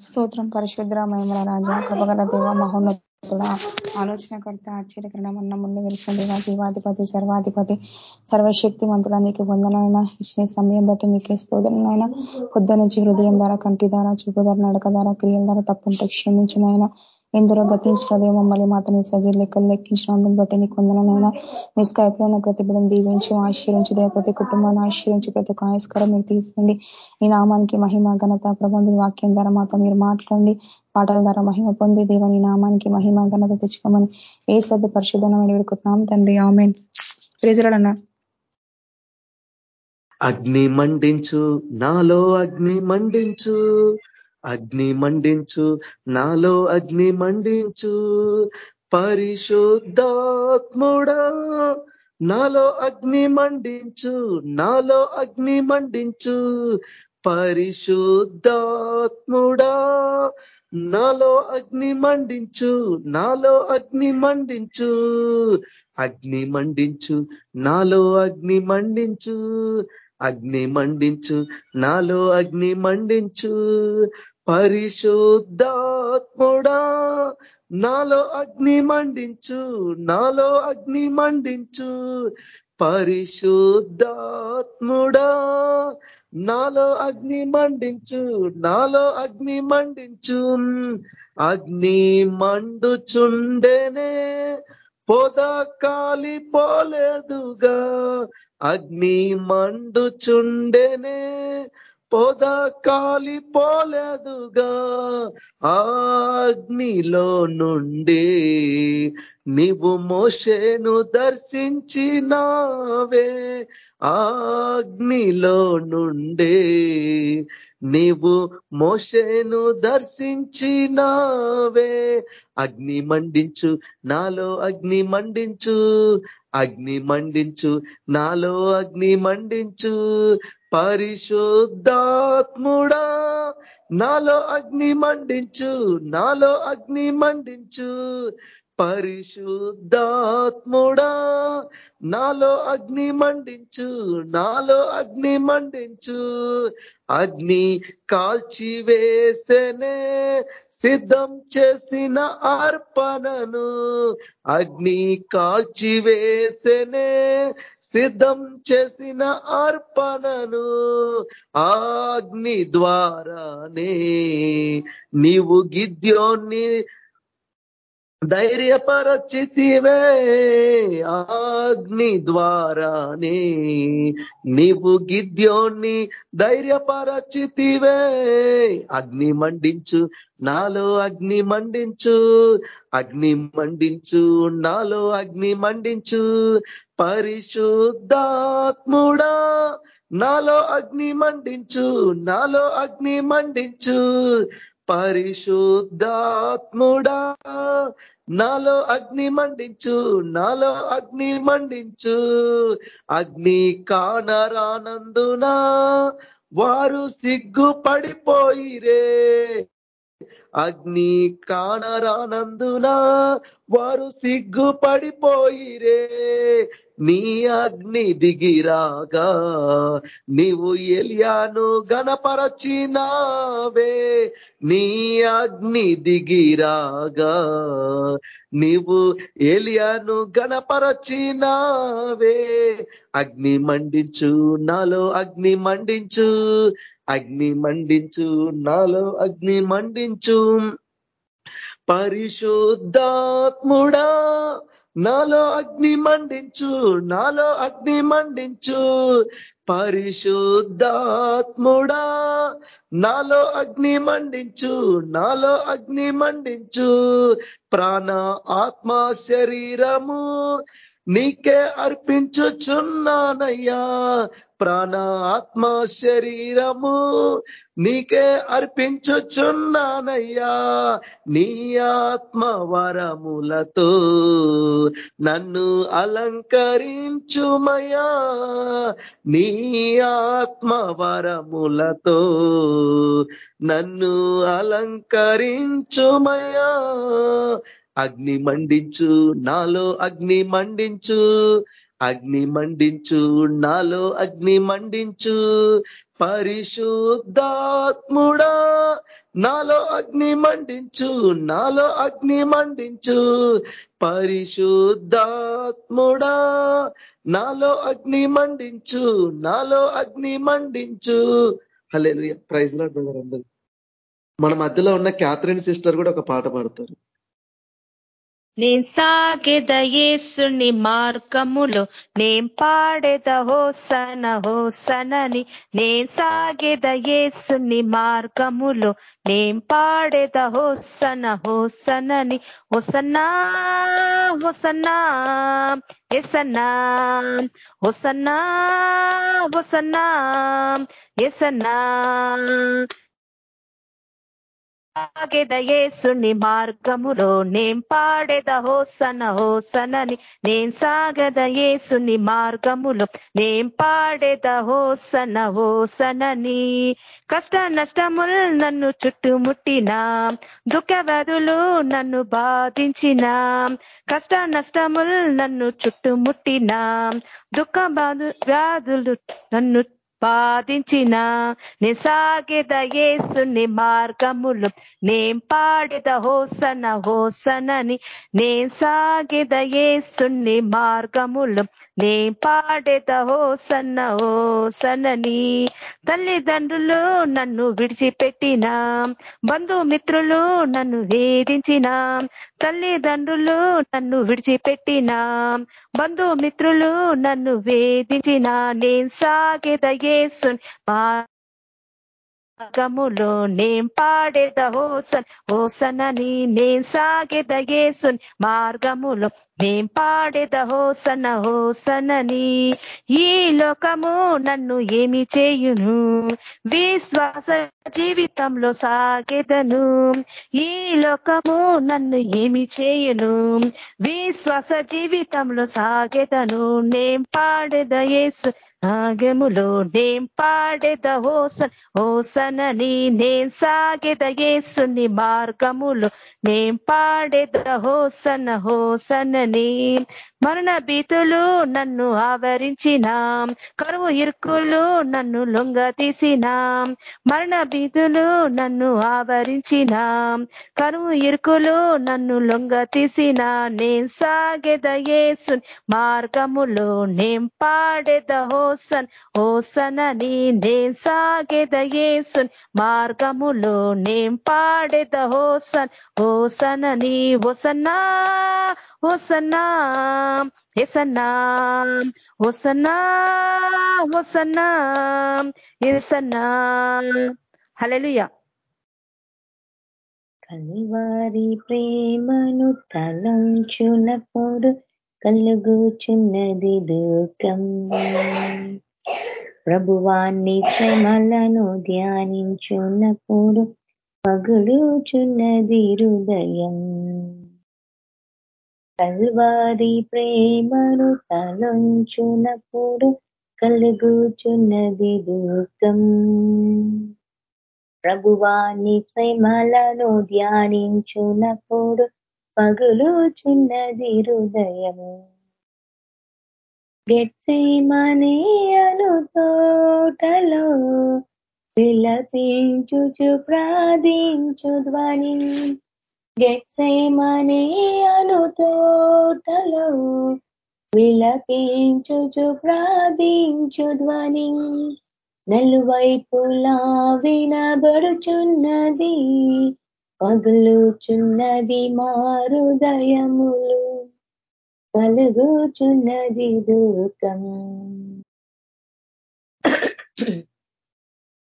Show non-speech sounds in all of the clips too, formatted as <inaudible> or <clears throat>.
స్తోత్రం. పరిశుద్ర మహిమల రాజా కపగల దేవ మహోన్నతుడ ఆలోచనకర్త ఆశ్చర్యకరణ మన్న ముందు వెలిసిన దేవ సర్వాధిపతి సర్వశక్తి మంతుల నీకు వందనైనా ఇచ్చిన సమయం బట్టి నీకే స్తోత్రనైనా పొద్దు నుంచి హృదయం ద్వారా కంటి ద్వారా చూపు ద్వారా నడక ద్వారా క్రియల ద్వారా తప్పుంటే క్షమించినైనా ఎందరో గతించినదే మమ్మల్ని మాత్రం సజీ లెక్కలు లెక్కించినందుకు బట్టి నీకు వందనైనా మీ స్కైప్లో ఉన్న ప్రతి బిడ్డను దీవించి ఆశ్రయించి దేవ ప్రతి కుటుంబాన్ని ఆశ్రయించి ప్రతి ఒక్క ఆయస్కరం మీరు తీసుకోండి. ఈ నామానికి మహిమ ఘనత ప్రబంధి వాక్యం ద్వారా మాతో మీరు మాట్లాడండి. పాటల ద్వారా మహిమ పొంది దేవని నామానికి మహిమ ఘనత తెచ్చుకోమని ఏ సభ్య పరిశుద్ధమైన వేడుకుంటున్నాం తండ్రి. ఆమెన్. ప్రేజరాడన్నా అగ్ని మండించు నాలో అగ్ని మండించు అగ్ని మండించు నాలో అగ్ని మండించు. పరిశుద్ధాత్ముడా నాలో అగ్ని మండించు నాలో అగ్ని మండించు. పరిశుద్ధాత్ముడా నాలో అగ్ని మండించు నాలో అగ్ని మండించు. అగ్ని మండించు నాలో అగ్ని మండించు. అగ్ని మండించు నాలో అగ్ని మండించు. పరిశుద్ధాత్ముడా నాలో అగ్ని మండించు నాలో అగ్ని మండించు. పరిశుద్ధాత్ముడా నాలో అగ్ని మండించు నాలో అగ్ని మండించు. అగ్ని మండుచుండేనే పొద కాలిపోలేదుగా అగ్ని మండుచుండెనే. పొద కాలిపోలేదుగా అగ్నిలో నుండి నీవు మోషేను దర్శించినావే అగ్నిలో నుండే. నీవు మోషేను దర్శించినావే. అగ్ని మండించు నాలో అగ్ని మండించు. అగ్ని మండించు నాలో అగ్ని మండించు. పరిశుద్ధాత్ముడా నాలో అగ్ని మండించు నాలో అగ్ని మండించు. పరిశుద్ధాత్ముడా నాలో అగ్ని మండించు నాలో అగ్ని మండించు. అగ్ని కాల్చి వేస్తేనే సిద్ధం చేసిన అర్పణను. అగ్ని కాల్చి వేస్తేనే సిద్ధం చేసిన అర్పణను. అగ్ని ద్వారానే నీవు గిద్యోన్ని ధైర్యపరచితివే అగ్ని ద్వారానే. నీవు గిద్యోన్ని ధైర్యపరచితివే. అగ్ని మండించు నాలో అగ్ని మండించు. అగ్ని మండించు నాలో అగ్ని మండించు. పరిశుద్ధాత్ముడా నాలో అగ్ని మండించు నాలో అగ్ని మండించు. పరిశుద్ధాత్ముడా నాలో అగ్ని మండించు నాలో అగ్ని మండించు. అగ్ని కానరానందునా వారు సిగ్గుపడిపోయిరే. అగ్ని కానరానందున వారు సిగ్గుపడిపోయిరే. నీ అగ్ని దిగిరాగా నీవు ఎలియాను గణపరచినావే. నీ అగ్ని దిగిరాగా నీవు ఎలియాను గణపరచినావే. అగ్ని మండించు నాలో అగ్ని మండించు అగ్ని మండించు నాలో అగ్ని మండించు. పరిశుద్ధాత్ముడా నాలో అగ్ని మండించు నాలో అగ్ని మండించు. పరిశుద్ధాత్ముడా నాలో అగ్ని మండించు నాలో అగ్ని మండించు. ప్రాణ ఆత్మ శరీరము నీకే అర్పించుచున్నానయ్యా. ప్రాణ ఆత్మ శరీరము నీకే అర్పించుచున్నానయ్యా. నీ ఆత్మ వరములతో నన్ను అలంకరించుమయా నీ ఆత్మ వరములతో నన్ను అలంకరించుమయా అగ్ని మండించు నాలో అగ్ని మండించు. అగ్ని మండించు నాలో అగ్ని మండించు. పరిశుద్ధాత్ముడా నాలో అగ్ని మండించు నాలో అగ్ని మండించు. పరిశుద్ధాత్ముడా నాలో అగ్ని మండించు నాలో అగ్ని మండించు. హలే ప్రైజ్ లాడ్ బ్రదర్ మన మధ్యలో ఉన్న క్యాథరిన్ సిస్టర్ కూడా ఒక పాట పాడతారు. నేను సాగెదయేసుని మార్గములో నేం పాడెద హోసన హోసనని నేను సాగెదయేసుని మార్గములో నేం పాడెద హోసన హోసనని హొసన్నా హొసన్నా ఎసన్నా హొసన్నా హొసన్నా ఎసన్నా సాగెదయేసుని మార్గములో నేం పాడెద హోసన హోసనని నేను సాగదయేసుని మార్గములో నేం పాడెద హోసన హోసనని. కష్ట నష్టములు నన్ను చుట్టుముట్టిన దుఃఖ వ్యాధులు నన్ను బాధించిన కష్ట నష్టములు నన్ను చుట్టుముట్టిన దుఃఖ వ్యాధులు నన్ను బాధించిన నిసాగిద యేసుని మార్గములు. నేం పాడిద హోసన హోసనని నే సాగిద యేసుని మార్గములు. నే సన్న ఓ సన్నని తల్లిదండ్రులు నన్ను విడిచిపెట్టిన. బంధుమిత్రులు నన్ను వేధించిన. తల్లిదండ్రులు నన్ను విడిచిపెట్టిన. బంధుమిత్రులు నన్ను వేధించిన నేను సాగిద మా మార్గములో నేం పాడేద హోసన్ హోసనని నేను సాగేద యేసున్ మార్గములో మేం పాడేద హోసన హోసనని. ఈ లోకము నన్ను ఏమి చేయును? విశ్వాస జీవితంలో సాగెదను. ఈ లోకము నన్ను ఏమి చేయును? విశ్వాస జీవితంలో సాగెదను. నేం పాడేద యేసు ఆగములో నేం పాడేద హోసన్ హోసనని. నేం సాగేద యేసుని మార్గములో నేం పాడేద హోసన హోసనని. వలే మరణ భీతులు నన్ను ఆవరించిన. కరువు ఇరుకులు నన్ను లొంగ తీసిన. మరణ భీతులు నన్ను ఆవరించిన. కరువు ఇరుకులు నన్ను లొంగ తీసిన నేను సాగేద మార్గములో నేను పాడెద హోసన్. హోసనని నేను సాగేద మార్గములో నేను పాడెద హోసన్. హోసనని హోసన్నా హోసన్నా ఎసన్నా హోసన్నా హోసన్నా ఎసన్నా హలెలుయ కల్వారి ప్రేమను తలంచునప్పుడు కలుగుచున్నది దుఃఖం. ప్రభువాన్ని శ్రమలను ధ్యానించున్నప్పుడు పగులుచున్నది హృదయం. కల్వారి ప్రేమను తలంచునప్పుడు కలుగుచున్నది దుఃఖం. ప్రభువాన్ని స్వయమలను ధ్యానించునప్పుడు పగులుచున్నది హృదయము గెట్సేమనే అను తోటలో విలపించుచు ప్రార్థించు ధ్వని. గెట్సేమనే అను తోటలో విలపించుచు ప్రార్థించు ధ్వని. నలువైపులా వినబడుచున్నది పగులుచున్నది మారుదయములు కలుగుచున్నది దూకం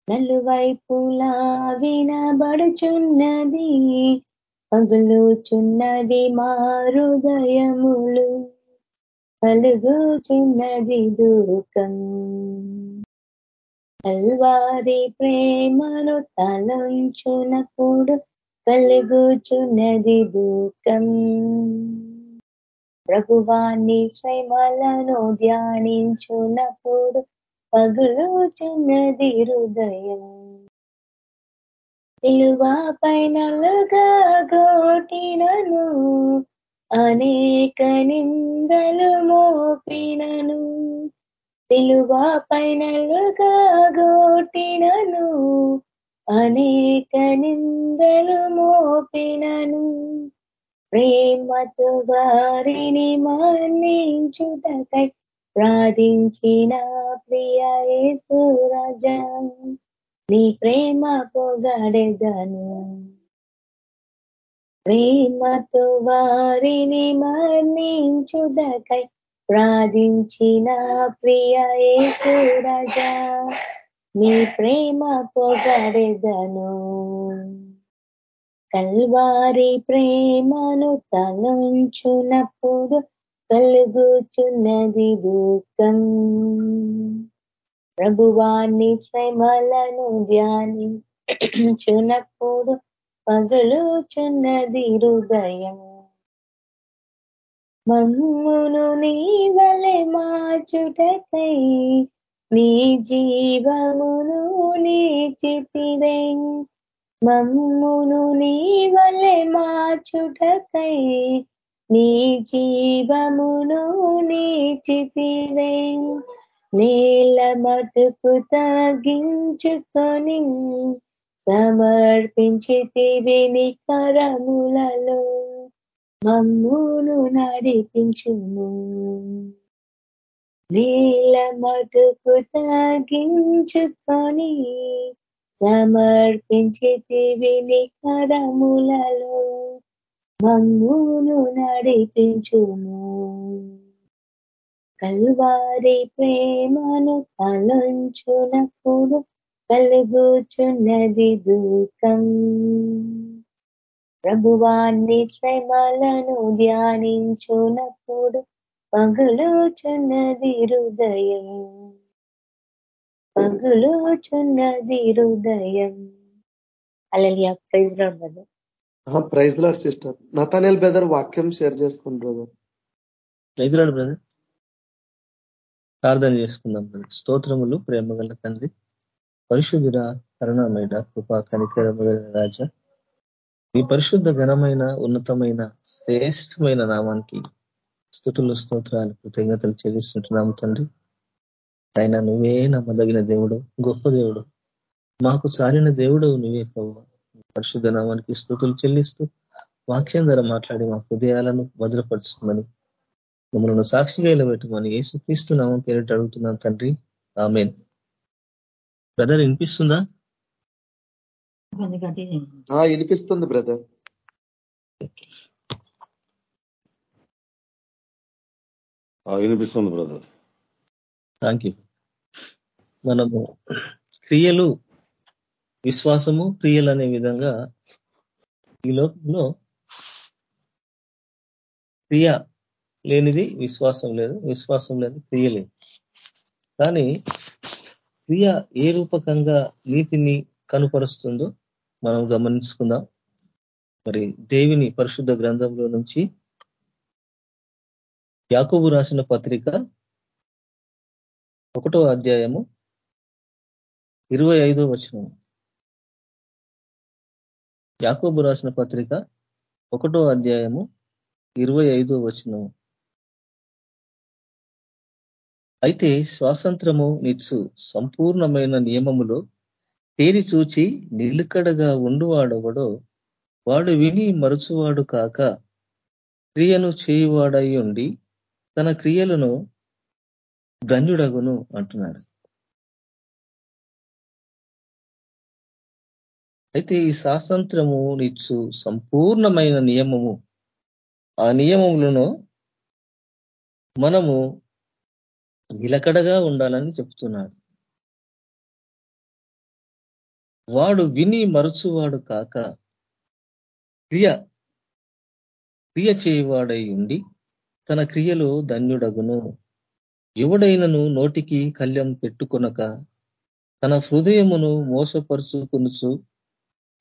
నలువైపులా వినబడుచున్నది పగులుచున్నది మారుదయములు కలుగుచున్నది దూకం కల్వారి ప్రేమను తలంచునప్పుడు కలుగుచున్నది దూకం ప్రభువాన్ని శ్రమలను ధ్యానించునప్పుడు పగులుచున్నది హృదయం. సిలువాపై నలుగా గోటినను అనేక నిందలు మోపినను. సిలువాపై పైనలుగా గోటినను అనేక నిందలు మోపినను. ప్రేమతో వారిని మన్నించుటకై ప్రార్థించిన ప్రియ యేసురాజా నీ ప్రేమ పొగడెదను. ప్రేమతో వారిని మన్నించుటకై ప్రార్థించిన ప్రియ యేసురాజా నీ ప్రేమ పొగడెదను. కల్వారి ప్రేమను తలంచునప్పుడు కలుగుచున్నది దుఃఖం. ప్రభువాన్ని శ్రమలను ధ్యానించునప్పుడు పగలుచున్నది హృదయం. మమ్మును నీ వలె మార్చుటకై నీ జీవమును నీచితివే మమ్మును నీ వలె మార్చుటకై నీ జీవమును నీచితివే నేల మటుకు తగ్గించుకొని సమర్పించితివి నీ కరములలో. మమ్మును నడిపించుము. నేల మటుకు తగ్గించుకొని సమర్పించితివి నీ కరములలో. మమ్మును నడిపించుము. కల్వారి ప్రేమను తలంచునప్పుడు కలుగుచున్నది దూకం ప్రభువాన్ని శ్రమలను ధ్యానించునప్పుడు పగులుచున్నది హృదయం. పగులుచున్నది హృదయం. అలలియా praise brother. Praise lord sister. Nathaniel brother వాక్యం share brother. Praise lord brother. ప్రార్థన చేసుకుందాం స్తోత్రములు ప్రేమగల తండ్రి. పరిశుద్ధుడ కరుణమైన కృపా కనికరమైన రాజా. మీ పరిశుద్ధ ఘనమైన ఉన్నతమైన శ్రేష్టమైన నామానికి స్థుతులు స్తోత్రాలు కృతజ్ఞతలు చెల్లిస్తుంటున్నాము తండ్రి. ఆయన నువ్వే నమ్మదగిన దేవుడు గొప్ప దేవుడు. మాకు చాలిన దేవుడు నువ్వే ప్రభు. పరిశుద్ధ నామానికి స్థుతులు చెల్లిస్తూ వాక్యం ద్వారా మాట్లాడి మా హృదయాలను భద్రపరచుకోమని మమ్మల్ని సాక్షిగా నిలబెట్టమని ఏసుక్రీస్తు నామం పేరిట అడుగుతున్నాను తండ్రి. ఆమెన్. బ్రదర్ వినిపిస్తుందా? వినిపిస్తుంది బ్రదర్. వినిపిస్తుంది బ్రదర్. Thank you. మనము క్రియలు విశ్వాసము క్రియలు అనే విధంగా ఈ లోకంలో క్రియ లేనిది విశ్వాసం లేదు విశ్వాసం లేదు క్రియ లేదు. కానీ క్రియ ఏ రూపకంగా నీతిని కనుపరుస్తుందో మనం గమనించుకుందాం. మరి దేవిని పరిశుద్ధ గ్రంథంలో నుంచి యాకోబు రాసిన పత్రిక ఒకటో అధ్యాయము ఇరవై ఐదో వచనం. యాకోబు రాసిన పత్రిక ఒకటో అధ్యాయము ఇరవై ఐదో వచనం. అయితే స్వాతంత్రము నిచ్చు సంపూర్ణమైన నియమములో తేరి చూచి నిలుకడగా ఉండువాడెవడో వాడు విని మరుచువాడు కాక క్రియను చేయువాడై ఉండి తన క్రియలను ధన్యుడగును అంటున్నాడు. అయితే ఈ స్వాతంత్రము నిచ్చు సంపూర్ణమైన నియమము ఆ నియమములను మనము నిలకడగా ఉండాలని చెప్తున్నాడు. వాడు విని మరుచువాడు కాక క్రియ క్రియ చేయువాడై ఉండి తన క్రియలో ధన్యుడగును. ఎవడైనను నోటికి కళ్యం పెట్టుకొనక తన హృదయమును మోసపరుచుకునుచు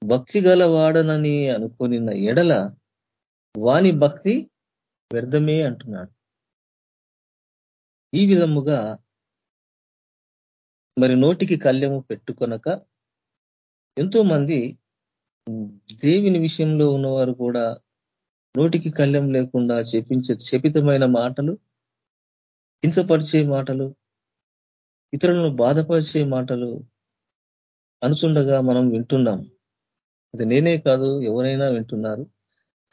భక్తి గలవాడనని అనుకునిన ఎడల వాని భక్తి వ్యర్థమే అంటున్నాడు. ఈ విధముగా మరి నోటికి కళ్యము పెట్టుకొనక ఎంతో మంది దేవుని విషయంలో ఉన్నవారు కూడా నోటికి కళ్యం లేకుండా చెప్పించే శపితమైన మాటలు హింసపరిచే మాటలు ఇతరులను బాధపరిచే మాటలు అనుచుండగా మనం వింటున్నాం. అది నేనే కాదు ఎవరైనా వింటున్నారు.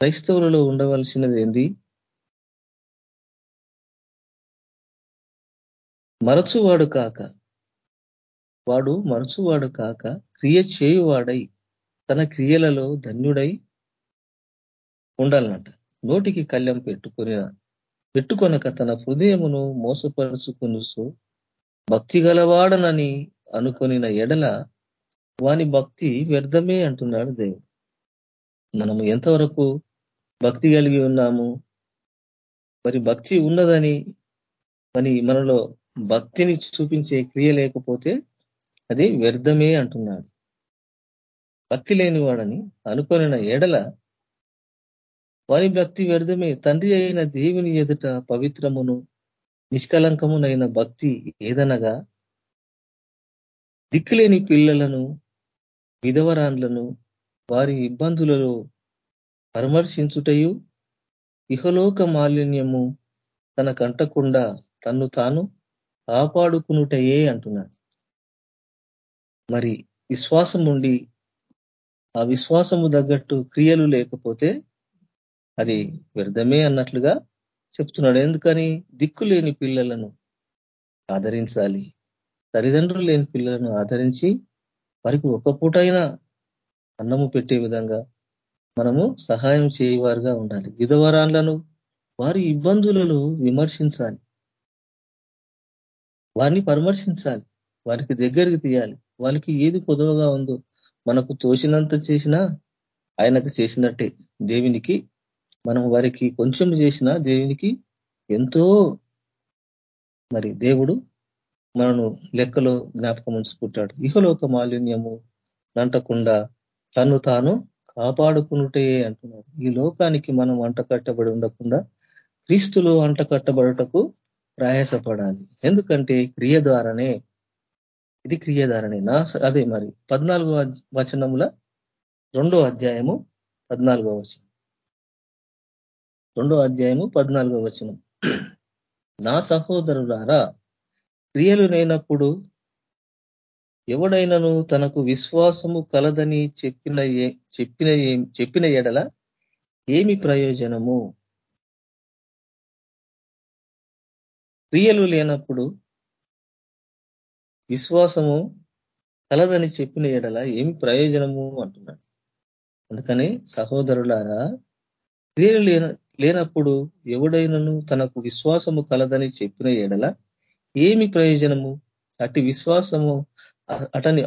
క్రైస్తవులలో ఉండవలసినది ఏంది? మరచువాడు కాక. వాడు మరచువాడు కాక క్రియ చేయువాడై తన క్రియలలో ధన్యుడై ఉండాలన్నట. నోటికి కళ్యం పెట్టుకుని పెట్టుకొనక తన హృదయమును మోసపరుచుకునుసు భక్తి గలవాడనని అనుకొనిన ఎడల వాని భక్తి వ్యర్థమే అంటున్నాడు దేవుడు. మనము ఎంతవరకు భక్తి కలిగి ఉన్నాము? మరి భక్తి ఉన్నదని మరి మనలో భక్తిని చూపించే క్రియ లేకపోతే అది వ్యర్థమే అంటున్నాడు. భక్తి లేని వాడని అనుకొనిన ఎడల వారి భక్తి వ్యర్థమే. తండ్రి అయిన దేవుని ఎదుట పవిత్రమును నిష్కలంకమునైన భక్తి ఏదనగా దిక్కులేని పిల్లలను విధవరాన్లను వారి ఇబ్బందులలో పరామర్శించుటయు ఇహలోక మాలిన్యము తన కంటకుండా తన్ను తాను కాపాడుకునుటయే అంటున్నాడు. మరి విశ్వాసం ఉండి ఆ విశ్వాసము తగ్గట్టు క్రియలు లేకపోతే అది వ్యర్థమే అన్నట్లుగా చెప్తున్నాడు. ఎందుకని? దిక్కు లేని పిల్లలను ఆదరించాలి. తల్లిదండ్రులు లేని పిల్లలను ఆదరించి వారికి ఒక పూటైనా అన్నము పెట్టే విధంగా మనము సహాయం చేయవారుగా ఉండాలి. విధవరాన్లను వారి ఇబ్బందులలో విమర్శించాలి. వారిని పరామర్శించాలి. వారికి దగ్గరికి తీయాలి. వాళ్ళకి ఏది పొదవగా ఉందో మనకు తోచినంత చేసినా ఆయనకు చేసినట్టే. దేవునికి మనం వారికి కొంచెం చేసినా దేవునికి ఎంతో మరి దేవుడు మనను లెక్కలో జ్ఞాపకం ఉంచుకుంటాడు. ఇహలోక మాలిన్యము నంటకుండా తను తాను కాపాడుకునుటే అంటున్నాడు. ఈ లోకానికి మనం అంటకట్టబడి ఉండకుండా క్రీస్తులో అంటకట్టబడటకు ప్రయాసపడాలి. ఎందుకంటే క్రియ ద్వారానే ఇది క్రియ ద్వారానే. నా అదే మరి పద్నాలుగో వచనముల రెండో అధ్యాయము పద్నాలుగో వచనం. రెండో అధ్యాయము పద్నాలుగో వచనం. నా సహోదరులారా క్రియలు లేనప్పుడు ఎవడైనను తనకు విశ్వాసము కలదని చెప్పిన చెప్పిన చెప్పిన ఎడల ఏమి ప్రయోజనము? క్రియలు లేనప్పుడు విశ్వాసము కలదని చెప్పిన ఎడల ఏమి ప్రయోజనము అంటున్నాడు. అందుకని సహోదరులారా క్రియలు లేనప్పుడు ఎవడైనను తనకు విశ్వాసము కలదని చెప్పిన ఎడల ఏమి ప్రయోజనము? అట్టి విశ్వాసము అతని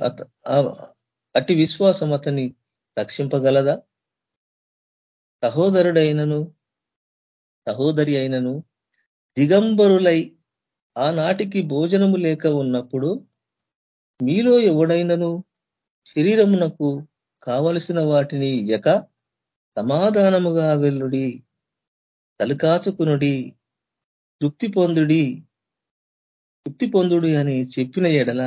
అట్టి విశ్వాసం అతని రక్షింపగలదా? సహోదరుడైనను సహోదరి అయినను దిగంబరులై ఆనాటికి భోజనము లేక ఉన్నప్పుడు మీలో ఎవడైనను శరీరమునకు కావలసిన వాటిని ఎక సమాధానముగా వెల్లుడి తలకాచుకునుడి తృప్తి పొందుడి తృప్తి పొందుడి అని చెప్పిన ఎడల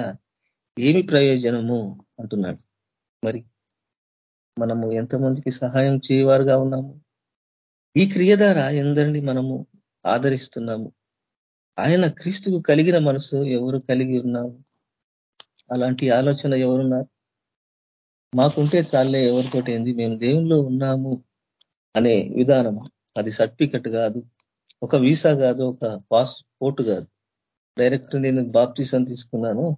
ఏమి ప్రయోజనము అంటున్నాడు. మరి మనము ఎంతమందికి సహాయం చేయవారుగా ఉన్నాము? ఈ క్రియ ద్వారా ఎందరిని మనము ఆదరిస్తున్నాము. ఆయన క్రీస్తుకు కలిగిన మనసు ఎవరు కలిగి ఉన్నాము అలాంటి ఆలోచన ఎవరున్నారు? మాకుంటే చాలే ఎవరితోటి ఏంది? మేము దేవుల్లో ఉన్నాము అనే విధానం. అది సర్టిఫికెట్ కాదు. ఒక వీసా కాదు ఒక పాస్పోర్ట్ కాదు. డైరెక్ట్ నేను బాప్తీసం తీసుకున్నాను.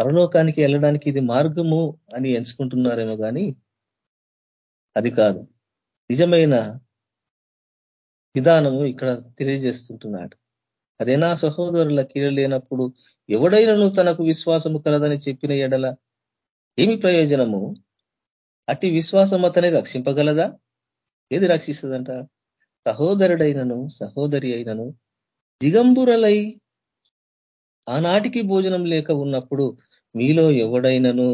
పరలోకానికి వెళ్ళడానికి ఇది మార్గము అని ఎంచుకుంటున్నారేమో కానీ అది కాదు. నిజమైన విధానము ఇక్కడ తెలియజేస్తుంటున్నాడు. అదేనా సహోదరుల కీర లేనప్పుడు ఎవడైనను తనకు విశ్వాసము కలదని చెప్పిన ఎడల ఏమి ప్రయోజనము? అట్టి విశ్వాసం అతని రక్షింపగలదా? ఏది రక్షిస్తుందంట? సహోదరుడైనను సహోదరి అయినను దిగంబురలై ఆనాటికి భోజనం లేక ఉన్నప్పుడు మీలో ఎవడైనను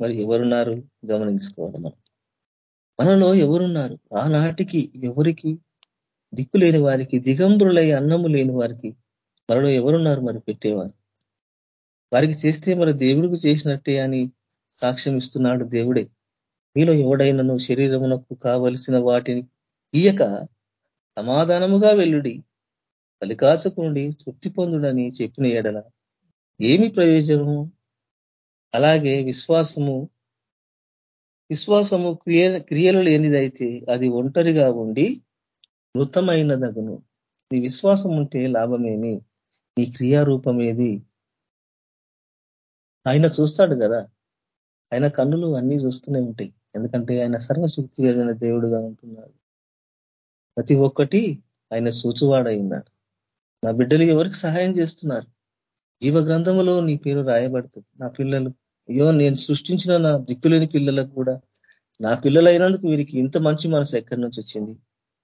మరి ఎవరున్నారు? గమనించుకోవాలి మనం. మనలో ఎవరున్నారు? ఆనాటికి ఎవరికి దిక్కు లేని వారికి దిగంబరులై అన్నము లేని వారికి మనలో ఎవరున్నారు మరి పెట్టేవారు? వారికి చేస్తే మరి దేవుడికి చేసినట్టే అని సాక్ష్యం ఇస్తున్నాడు దేవుడే. మీలో ఎవడైనను శరీరమునకు కావలసిన వాటిని ఇయక సమాధానముగా వెల్లుడి ఫలికాసుకునుడి తృప్తి పొందుడని చెప్పిన ఎడల ఏమి ప్రయోజనము? అలాగే విశ్వాసము విశ్వాసము క్రియ క్రియలు లేనిదైతే అది ఒంటరిగా ఉండి మృతమైనదగును నీ విశ్వాసం ఉంటే లాభమేమి? నీ క్రియారూపం ఏది ఆయన చూస్తాడు కదా. ఆయన కన్నులు అన్ని చూస్తూనే ఉంటాయి. ఎందుకంటే ఆయన సర్వశక్తి కలిగిన దేవుడుగా ఉంటున్నాడు. ప్రతి ఒక్కటి ఆయన సూచువాడై ఉన్నాడు నా బిడ్డలు ఎవరికి సహాయం చేస్తున్నారు? జీవ గ్రంథములో నీ పేరు రాయబడుతుంది. నా పిల్లలు. అయ్యో నేను సృష్టించిన నా దిక్కులేని పిల్లలకు కూడా నా పిల్లలైనందుకు వీరికి ఇంత మంచి మనసు ఎక్కడి నుంచి వచ్చింది?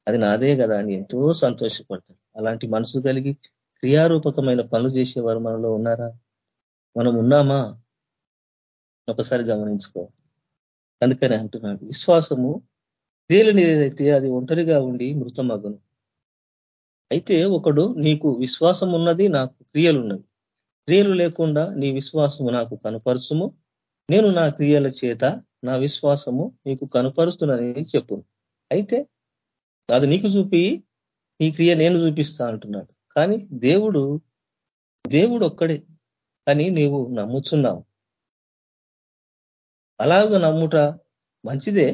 అది నాదే కదా అని ఎంతో సంతోషపడతాడు అలాంటి మనసు కలిగి క్రియారూపకమైన పనులు చేసేవారు మనలో ఉన్నారా? మనం ఉన్నామా? ఒకసారి గమనించుకో. అందుకని అంటున్నాడు. విశ్వాసము క్రియలు ఏదైతే అది ఒంటరిగా ఉండి మృతమగను. అయితే ఒకడు నీకు విశ్వాసం ఉన్నది నాకు క్రియలు ఉన్నవి క్రియలు లేకుండా నీ విశ్వాసము నాకు కనపరుచుము. నేను నా క్రియల చేత నా విశ్వాసము నీకు కనపరుస్తున్నని చెప్పు అయితే అది నీకు చూపి నీ క్రియ నేను చూపిస్తా అంటున్నాడు. కానీ దేవుడు దేవుడు ఒక్కడే అని నీవు నమ్ముచున్నావు. అలాగ నమ్ముట మంచిదే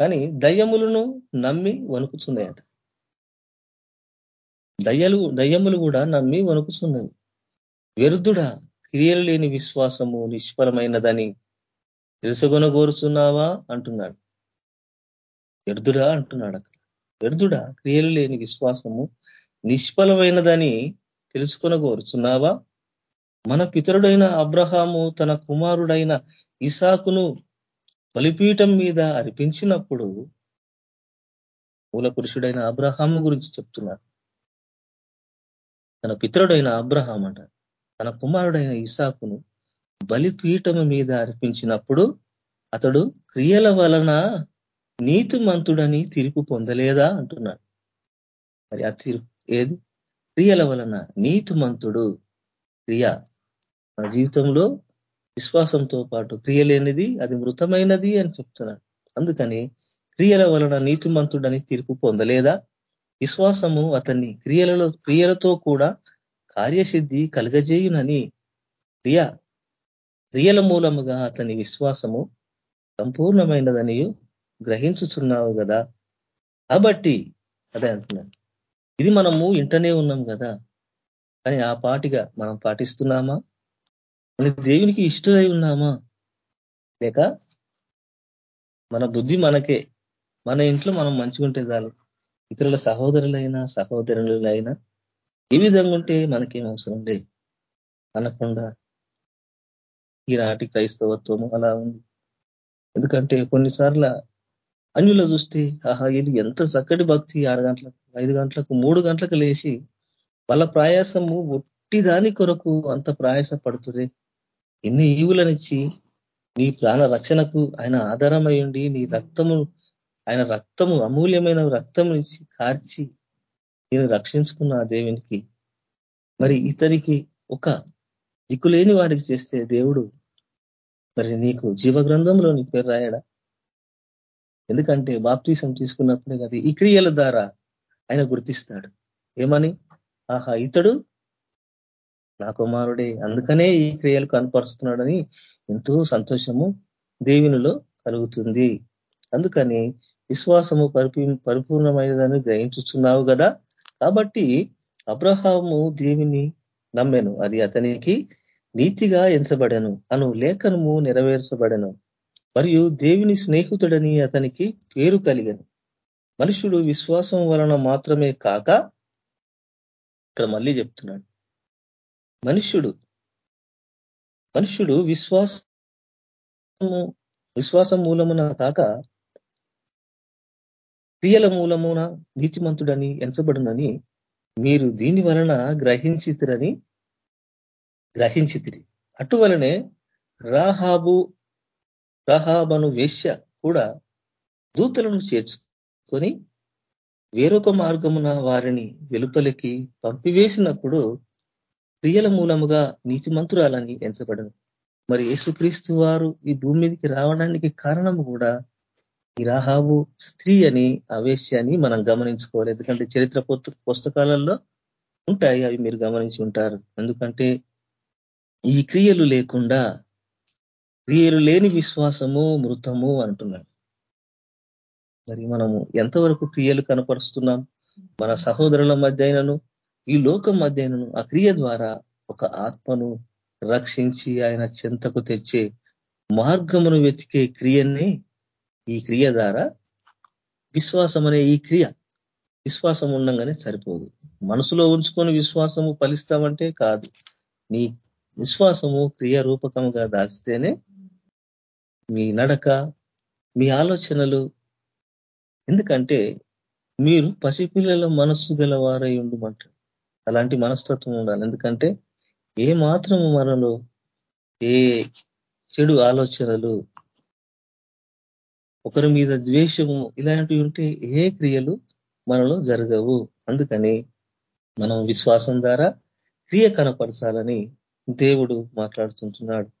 కానీ దయ్యములను నమ్మి వణుకుతున్నాయట దయ్యలు దయ్యములు కూడా నమ్మి వణుకుతున్నవి వ్యర్థుడా క్రియలు లేని విశ్వాసము నిష్ఫలమైనదని తెలుసుకొనగోరుచున్నావా అంటున్నాడు. వ్యర్థుడా అంటున్నాడు అక్కడ. వ్యర్థుడా క్రియలు లేని విశ్వాసము నిష్ఫలమైనదని తెలుసుకొనగోరుచున్నావా? మన పితరుడైన అబ్రహాము తన కుమారుడైన ఇసాకును బలిపీఠం మీద అర్పించినప్పుడు మూల పురుషుడైన అబ్రహాము గురించి చెప్తున్నాడు. తన పితరుడైన అబ్రహాం అంట తన కుమారుడైన ఇసాకును బలిపీఠము మీద అర్పించినప్పుడు అతడు క్రియల వలన నీతిమంతుడని తీర్పు పొందలేదా అంటున్నాడు. మరి ఆ తీర్పు ఏది? క్రియల వలన నీతిమంతుడు క్రియ. మన జీవితంలో విశ్వాసంతో పాటు క్రియ లేనిది అది మృతమైనది అని చెప్తున్నాడు. అందుకని క్రియల వలన నీతిమంతుడని తీర్పు పొందలేదా? విశ్వాసము అతన్ని క్రియలలో క్రియలతో కూడా కార్యసిద్ధి కలగజేయునని క్రియ. క్రియల మూలముగా అతని విశ్వాసము సంపూర్ణమైనదని గ్రహించుచున్నావు కదా కాబట్టి అదే అంటున్నాను. ఇది మనము ఇంటనే ఉన్నాం కదా కానీ ఆ పాటిగా మనం పాటిస్తున్నామా? మన దేవునికి ఇష్టమై ఉన్నామా? లేక మన బుద్ధి మనకే మన ఇంట్లో మనం మంచిగుంటే చాలు. ఇతరుల సహోదరులైనా సహోదరులైనా ఏ విధంగా ఉంటే మనకేం అవసరం లే అనకుండా ఈనాటి క్రైస్తవత్వము అలా ఉంది. ఎందుకంటే కొన్నిసార్లు అన్యుల చూస్తే ఆహా ఇది ఎంత చక్కటి భక్తి ఆరు గంటలకు ఐదు గంటలకు మూడు గంటలకు లేచి వాళ్ళ ప్రయాసము ఒట్టి దాని కొరకు అంత ప్రయాస పడుతుంది ఎన్ని ఈవులనిచ్చి నీ ప్రాణ రక్షణకు ఆయన ఆధారమయ్యండి నీ రక్తము ఆయన రక్తము అమూల్యమైన రక్తం ఇచ్చి కార్చి నేను రక్షించుకున్న దేవునికి. మరి ఇతనికి ఒక దిక్కులేని వాడికి చేస్తే దేవుడు మరి నీకు జీవగ్రంథంలో నీ పేరు రాయడా? ఎందుకంటే బాప్తీసం తీసుకున్నప్పుడే కదా ఈ క్రియల ద్వారా ఆయన గుర్తిస్తాడు. ఏమని? ఆహా ఇతడు నా కుమారుడే అందుకనే ఈ క్రియలు కనపరుస్తున్నాడని ఎంతో సంతోషము దేవునిలో కలుగుతుంది. అందుకని విశ్వాసము పరిపూ పరిపూర్ణమైనదని గ్రహించుచున్నావు కదా కాబట్టి అబ్రహాము దేవుని నమ్మెను. అది అతనికి నీతిగా ఎంచబడను అను లేఖనము నెరవేర్చబడను. మరియు దేవుని స్నేహితుడని అతనికి పేరు కలిగను. మనుషుడు విశ్వాసం వలన మాత్రమే కాక ఇక్కడ మళ్ళీ చెప్తున్నాడు. మనుష్యుడు మనుష్యుడు విశ్వాసము విశ్వాసం మూలమున కాక క్రియల మూలమున నీతిమంతుడని ఎంచబడునని మీరు దీని వలన గ్రహించితిరని గ్రహించితిరి. అటువలనే రాహాబు రహాబను వేశ్య కూడా దూతలను చేర్చుకొని వేరొక మార్గమున వారిని వెలుపలికి పంపివేసినప్పుడు క్రియల మూలముగా నీతిమంతురాలని ఎంచబడను. మరి యేసుక్రీస్తు వారు ఈ భూమి మీదకి రావడానికి కారణము కూడా ఈ రాహాబు స్త్రీ అని అవేశ్య అని మనం గమనించుకోవాలి. ఎందుకంటే చరిత్ర పుస్తకాలలో ఉంటాయి అవి మీరు గమనించి ఉంటారు. ఎందుకంటే ఈ క్రియలు లేకుండా క్రియలు లేని విశ్వాసము మృతము అంటున్నాడు. మరి మనము ఎంతవరకు క్రియలు కనపరుస్తున్నాం? మన సహోదరుల మధ్యనను ఈ లోకం మధ్యనను ఆ క్రియ ద్వారా ఒక ఆత్మను రక్షించి ఆయన చింతకు తెచ్చే మార్గమును వెతికే క్రియనే ఈ క్రియ ద్వారా విశ్వాసం అనే ఈ క్రియ. విశ్వాసం ఉండంగానే సరిపోదు. మనసులో ఉంచుకొని విశ్వాసము ఫలిస్తామంటే కాదు. నీ విశ్వాసము క్రియ రూపకంగా దాచితేనే మీ నడక మీ ఆలోచనలు. ఎందుకంటే మీరు పసిపిల్లల మనస్సు గలవారై ఉండమంటారు అలాంటి మనస్తత్వం ఉండాలి. ఎందుకంటే ఏ మాత్రము మనలో ఏ చెడు ఆలోచనలు ఒకరి మీద ద్వేషము ఇలాంటివి ఉంటే ఏ క్రియలు మనలో జరగవు. అందుకని మనం విశ్వాసం ద్వారా క్రియ కనపరచాలని దేవుడు మాట్లాడుతుంటున్నాడు.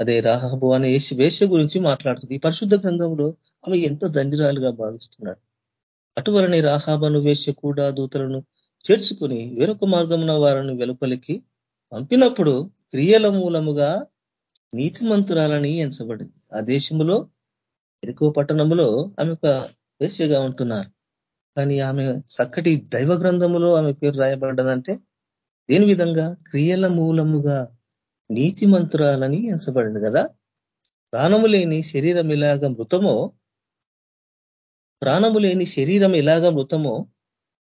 అదే రాహబు అనే వేష గురించి మాట్లాడుతుంది. ఈ పరిశుద్ధ గ్రంథంలో ఆమె ఎంత దండిరాలుగా భావిస్తున్నాడు. అటువలని రాహాబను వేష కూడా దూతలను చేర్చుకుని వేరొక మార్గమున వారిని వెలుపలికి పంపినప్పుడు క్రియల మూలముగా నీతిమంతురాలని ఎంచబడింది. ఆ దేశంలో ఎరుకో పట్టణంలో ఆమె ఒక వేశ్యగా ఉంటున్నారు. కానీ ఆమె చక్కటి దైవ గ్రంథములో ఆమె పేరు రాయబడ్డదంటే దేని విధంగా? క్రియల మూలముగా నీతిమంతురాలని ఎంచబడింది కదా? ప్రాణము లేని శరీరం ఇలాగ మృతమో ప్రాణము లేని శరీరం ఇలాగ మృతమో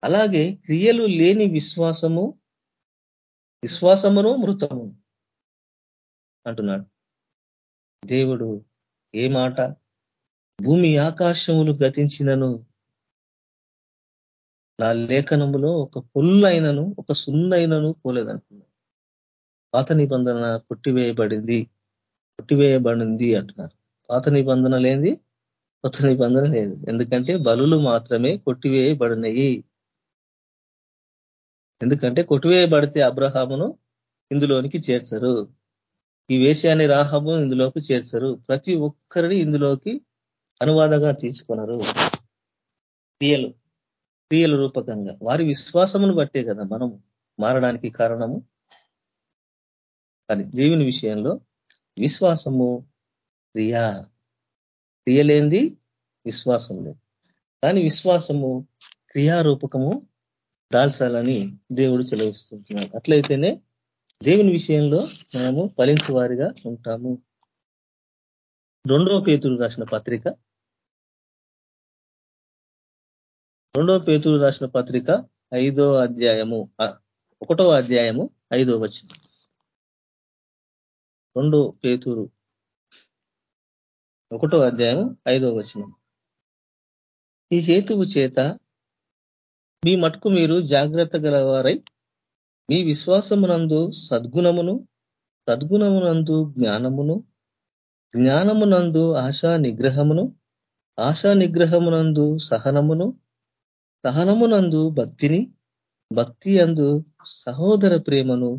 అలాగే క్రియలు లేని విశ్వాసము విశ్వాసమును మృతము అంటున్నాడు. దేవుడు ఏ మాట? భూమి ఆకాశములు గతించినను నా లేఖనములో ఒక పుల్లైనను ఒక సున్నైనను పోలేదంటున్నాడు పాత నిబంధన కొట్టివేయబడింది కొట్టివేయబడింది అంటున్నారు. పాత నిబంధన లేనిది కొత్త నిబంధన లేదు. ఎందుకంటే బలులు మాత్రమే కొట్టివేయబడినాయి. ఎందుకంటే కొట్టివేయబడితే అబ్రహామును ఇందులోనికి చేర్చరు. ఈ వేషాన్ని రాహము ఇందులోకి చేర్చరు. ప్రతి ఒక్కరిని ఇందులోకి అనువాదగా తీసుకున్నారు క్రియలు క్రియల రూపకంగా. వారి విశ్వాసమును బట్టే కదా మనం మారడానికి కారణము. కానీ దేవుని విషయంలో విశ్వాసము క్రియా క్రియలేంది విశ్వాసం లేదు. కానీ విశ్వాసము క్రియారూపకము దాల్చాలని దేవుడు చెలవిస్తుంటున్నాడు. అట్లయితేనే దేవుని విషయంలో మనము ఫలించే వారిగా ఉంటాము. రెండవ పేతులు రాసిన పత్రిక. రెండవ పేతులు రాసిన పత్రిక ఐదో అధ్యాయము ఒకటో అధ్యాయము ఐదో వచ్చింది రెండో పేతురు. ఒకటో అధ్యాయం ఐదో వచనం. ఈ హేతువు చేత మీ మటుకు మీరు జాగ్రత్త గలవారై మీ విశ్వాసమునందు సద్గుణమును సద్గుణమునందు జ్ఞానమును జ్ఞానమునందు ఆశా నిగ్రహమును ఆశా నిగ్రహమునందు సహనమును సహనమునందు భక్తిని భక్తి అందు సహోదర ప్రేమను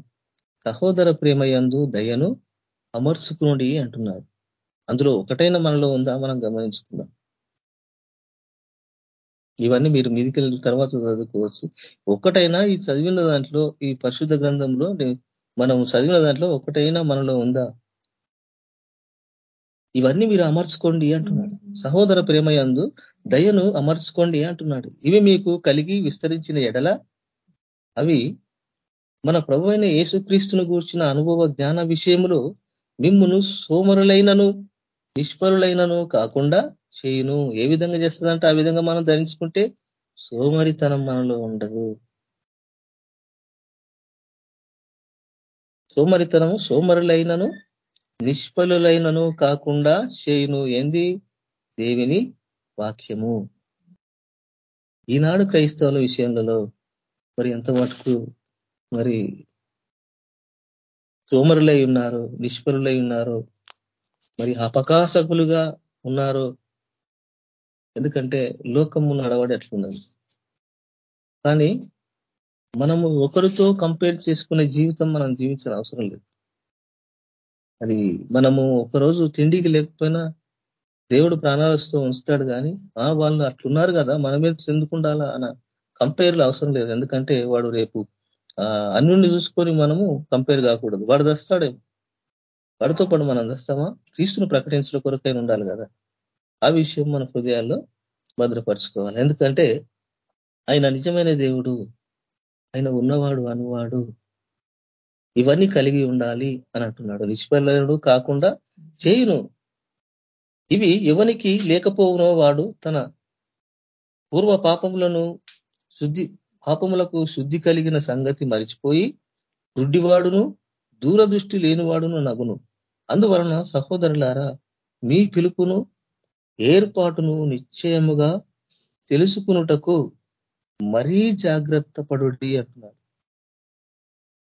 సహోదర ప్రేమయందు దయను అమర్చుకునుడి అంటున్నారు. అందులో ఒకటైన మనలో ఉందా? మనం గమనించుకుందాం. ఇవన్నీ మీరు మీదికెళ్ళిన తర్వాత చదువుకోవచ్చు. ఒక్కటైనా ఈ చదివిన దాంట్లో ఈ పరిశుద్ధ గ్రంథంలో మనం చదివిన దాంట్లో ఒకటైనా మనలో ఉందా? ఇవన్నీ మీరు అమర్చుకోండి అంటున్నాడు. సహోదర ప్రేమయందు దయను అమర్చుకోండి అంటున్నాడు. ఇవి మీకు కలిగి విస్తరించిన ఎడల? అవి మన ప్రభు అయిన యేసుక్రీస్తును కూర్చిన అనుభవ జ్ఞాన విషయంలో మిమ్మును సోమరులైనను నిష్పరులైనను కాకుండా చేయును. ఏ విధంగా చేస్తుందంటే ఆ విధంగా మనం ధరించుకుంటే సోమరితనం మనలో ఉండదు. సోమరితనము సోమరులైనను నిష్ఫలులైనను కాకుండా చేయును ఏంది? దేవిని వాక్యము. ఈనాడు క్రైస్తవుల విషయంలో మరి ఎంత మటుకు మరి సోమరులై ఉన్నారు నిష్పరులై ఉన్నారు. మరి అపకాశకులుగా ఉన్నారు. ఎందుకంటే లోకము నడవడి అట్లున్నది కానీ మనము ఒకరితో కంపేర్ చేసుకునే జీవితం మనం జీవించిన అవసరం లేదు. అది మనము ఒకరోజు తిండికి లేకపోయినా దేవుడు ప్రాణాలతో ఉంచుతాడు కానీ ఆ వాళ్ళు అట్లున్నారు కదా మన మీద చెందుకుండాలా అన్న కంపేర్లు అవసరం లేదు. ఎందుకంటే వాడు రేపు అన్యుడిని చూసుకొని మనము కంపేర్ కాకూడదు. వాడు దస్తాడేమో. వాడితో పాటు మనం దస్తామా? క్రీస్తును ప్రకటించడం కొరకైనా ఉండాలి కదా. ఆ విషయం మన హృదయాల్లో భద్రపరచుకోవాలి. ఎందుకంటే ఆయన నిజమైన దేవుడు. ఆయన ఉన్నవాడు అనువాడు. ఇవన్నీ కలిగి ఉండాలి అని అంటున్నాడు. నిష్ఫలుడు కాకుండా చేయును. ఇవి ఎవనికి లేకపోవునో వాడు తన పూర్వ పాపములను శుద్ధి పాపములకు శుద్ధి కలిగిన సంగతి మరిచిపోయి రుడ్డివాడును దూరదృష్టి లేనివాడును నగును. అందువలన సహోదరులారా మీ పిలుపును ఏర్పాటును నిశ్చయముగా తెలుసుకునుటకు మరీ జాగ్రత్త పడుడి అంటున్నాడు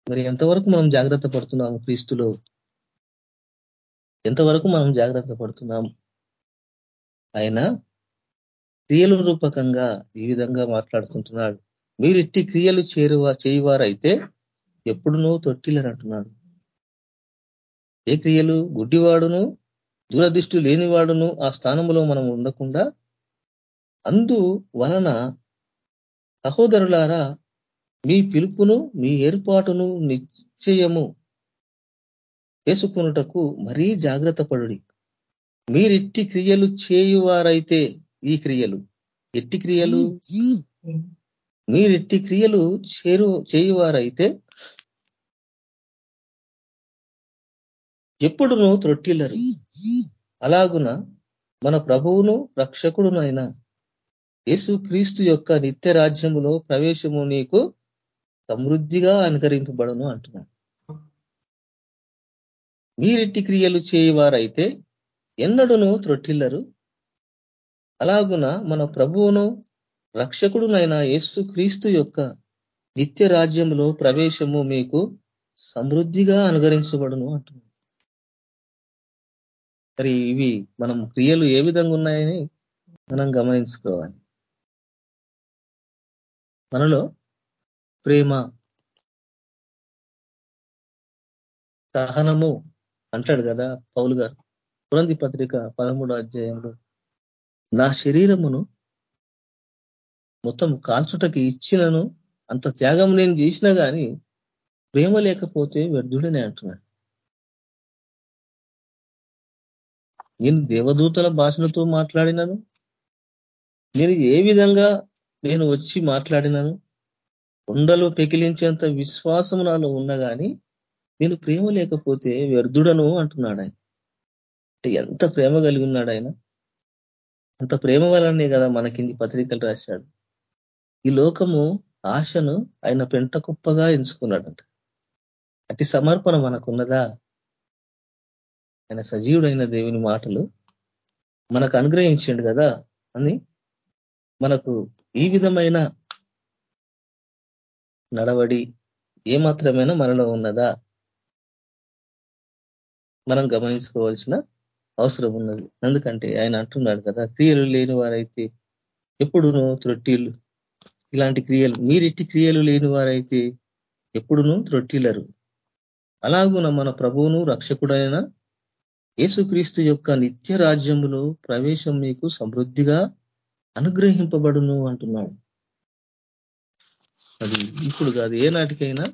మరి ఎంతవరకు మనం జాగ్రత్త పడుతున్నాము క్రీస్తులో? ఎంతవరకు మనం జాగ్రత్త పడుతున్నాము? ఆయన క్రియల రూపకంగా ఈ విధంగా మాట్లాడుకుంటున్నాడు. మీరు ఇట్టి క్రియలు చేరువ చేయువారైతే ఎప్పుడునో తొట్టిలనంటున్నాడు ఏ క్రియలు? గుడ్డివాడును దూరదృష్టి లేనివాడును ఆ స్థానంలో మనం ఉండకుండా అందు వలన సహోదరులారా మీ పిలుపును మీ ఏర్పాటును నిశ్చయము చేసుకున్నటకు మరీ జాగ్రత్త పడుడి. మీరిట్టి క్రియలు చేయువారైతే ఈ క్రియలు. ఎట్టి క్రియలు? మీరిట్టి క్రియలు చేరు చేయువారైతే ఎప్పుడునూ త్రొట్టిల్లరు. అలాగున మన ప్రభువును రక్షకుడునైన యేసు క్రీస్తు యొక్క నిత్య రాజ్యములో ప్రవేశము నీకు సమృద్ధిగా అనుకరింపబడను అంటున్నాడు. మీరిట్టి క్రియలు చేయవారైతే ఎన్నడునూ త్రొట్టిల్లరు. అలాగున మన ప్రభువును రక్షకుడునైన యేసు క్రీస్తు యొక్క నిత్య రాజ్యంలో ప్రవేశము మీకు సమృద్ధిగా అనుగరించబడును అంటున్నాడు. మరి ఇవి మనం క్రియలు ఏ విధంగా ఉన్నాయని మనం గమనించుకోవాలి. మనలో ప్రేమ సహనము అంటాడు కదా పౌలు గారు. పురంది పత్రిక పదమూడో అధ్యాయంలో నా శరీరమును మొత్తం కాల్చుటకి ఇచ్చినను అంత త్యాగం నేను చేసినా కానీ ప్రేమ లేకపోతే వ్యర్థుడనే అంటున్నాడు. నేను దేవదూతల భాషలతో మాట్లాడినాను? నేను ఏ విధంగా నేను వచ్చి మాట్లాడినాను? కొండలు పెకిలించేంత విశ్వాసం నాలో ఉన్నా కానీ నేను ప్రేమ లేకపోతే వ్యర్థుడను అంటున్నాడు ఆయన. అంటే ఎంత ప్రేమ కలిగి ఉన్నాడు ఆయన? అంత ప్రేమ వలనే కదా మనకింది పత్రికలు రాశాడు. ఈ లోకము ఆశను ఆయన పెంట కుప్పగా ఎంచుకున్నాడంట. అతి సమర్పణ మనకున్నదా? ఆయన సజీవుడైన దేవుని మాటలు మనకు అనుగ్రహించిండు కదా అని మనకు ఈ విధమైన నడవడి ఏమాత్రమైనా మనలో ఉన్నదా? మనం గమనించుకోవాల్సిన అవసరం ఉన్నది. ఎందుకంటే ఆయన అంటున్నాడు కదా క్రియలు లేని వారైతే ఎప్పుడునో త్రొట్టిలు ఇలాంటి క్రియలు మీరిట్టి క్రియలు లేని వారైతే ఎప్పుడునూ త్రొట్టిలరు. అలాగున మన ప్రభువును రక్షకుడైన యేసుక్రీస్తు యొక్క నిత్య రాజ్యములో ప్రవేశం మీకు సమృద్ధిగా అనుగ్రహింపబడును అంటున్నాడు. అది ఇప్పుడు కాదు ఏ నాటికైనా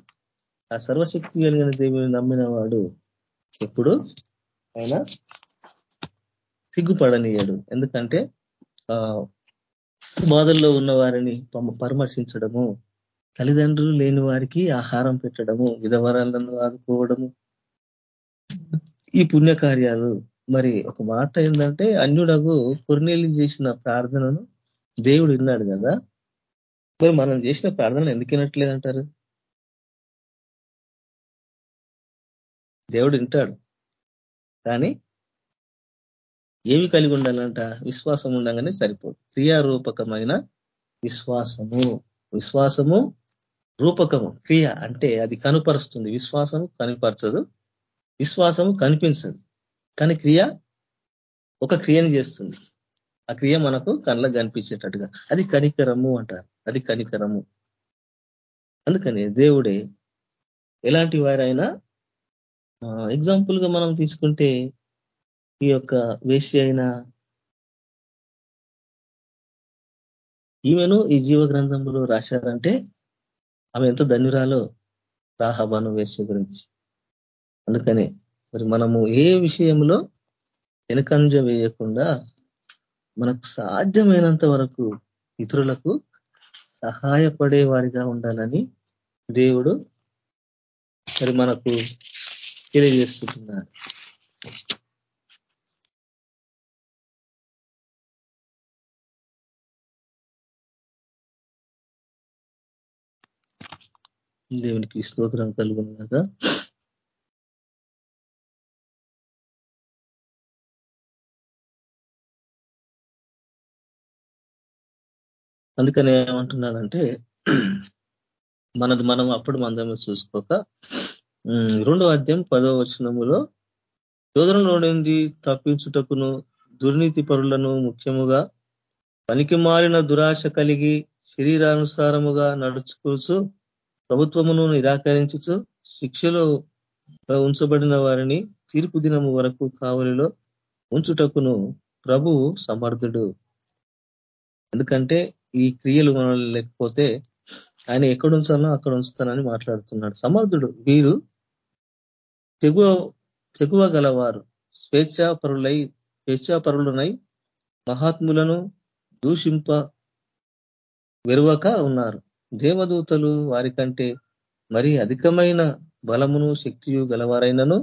ఆ సర్వశక్తి కలిగిన దేవుని నమ్మిన వాడు ఎప్పుడు ఆయన సిగ్గుపడనీయడు. ఎందుకంటే ఆ బాధల్లో ఉన్న వారిని పరామర్శించడము తల్లిదండ్రులు లేని వారికి ఆహారం పెట్టడము విధవరాలను ఆదుకోవడము. ఈ పుణ్యకార్యాలు మరి ఒక మాట ఏంటంటే అన్యుడగు కొర్నేలు చేసిన ప్రార్థనను దేవుడు విన్నాడు కదా. మరి మనం చేసిన ప్రార్థన ఎందుకు వినట్లేదంటారు దేవుడు వింటాడు. కానీ ఏమి కలిగి ఉండాలంట? విశ్వాసం ఉండగానే సరిపోదు. క్రియారూపకమైన విశ్వాసము. విశ్వాసము రూపకము. క్రియ అంటే అది కనుపరుస్తుంది. విశ్వాసము కనిపరచదు. విశ్వాసము కనిపించదు. కానీ క్రియ ఒక క్రియని చేస్తుంది. ఆ క్రియ మనకు కళ్ళకు కనిపించేటట్టుగా. అది కనికరము అంటారు. అది కనికరము. అందుకని దేవుడే ఎలాంటి వారైనా ఎగ్జాంపుల్గా మనం తీసుకుంటే ఈ యొక్క వేషి అయిన ఈమెను ఈ జీవ గ్రంథంలో రాశారంటే ఆమె ఎంత ధన్యురాలో రాహబాను వేష్య గురించి. అందుకనే మరి మనము ఏ విషయంలో వెనకంజ వేయకుండా మనకు సాధ్యమైనంత వరకు ఇతరులకు సహాయపడే వారిగా ఉండాలని దేవుడు మరి మనకు తెలియజేస్తున్నాడు దేవునికి స్తోత్రం కలుగును అందుకని ఏమంటున్నానంటే మనది మనం అప్పుడు మందమే చూసుకోక రెండో అధ్యాయం పదో వచనములో శోధనలోనింది తప్పించుటకును దుర్నీతి పరులను ముఖ్యముగా పనికి మారిన దురాశ కలిగి శరీరానుసారముగా నడుచుకోవచ్చు ప్రభుత్వమును నిరాకరించు శిక్షలో ఉంచబడిన వారిని తీర్పు దినము వరకు కావలిలో ఉంచుటకును ప్రభువు సమర్థుడు. ఎందుకంటే ఈ క్రియలు మనల్ని లేకపోతే ఆయన ఎక్కడ ఉంచాలో అక్కడ ఉంచుతానని మాట్లాడుతున్నాడు. సమర్థుడు వీరు తెగువ తెగువ గలవారు. స్వేచ్ఛాపరులై స్వేచ్ఛాపరులనై మహాత్ములను దూషింప వెరువక ఉన్నారు. దేవదూతలు వారి కంటే మరి అధికమైన బలమును శక్తియు గలవారైనను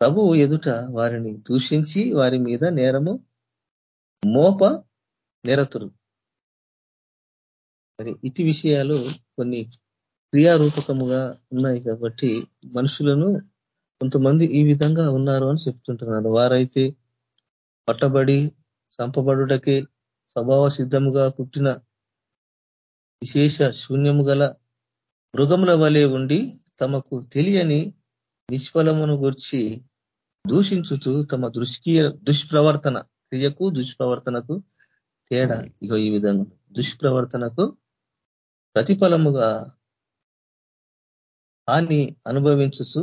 ప్రభువు ఎదుట వారిని దూషించి వారి మీద నేరము మోప నిరతురు. మరి ఇటు విషయాలు కొన్ని క్రియారూపకముగా ఉన్నాయి కాబట్టి మనుషులను కొంతమంది ఈ విధంగా ఉన్నారు అని చెప్తుంటున్నారు. వారైతే పట్టబడి చంపబడుటకే స్వభావ సిద్ధముగా పుట్టిన విశేష శూన్యము గల మృగముల వలె ఉండి తమకు తెలియని నిష్ఫలమును గుర్చి దూషించుతూ తమ దృష్కీయ దుష్ప్రవర్తన క్రియకు దుష్ప్రవర్తనకు తేడా. ఇగో ఈ విధంగా దుష్ప్రవర్తనకు ప్రతిఫలముగా హాని అనుభవించుసు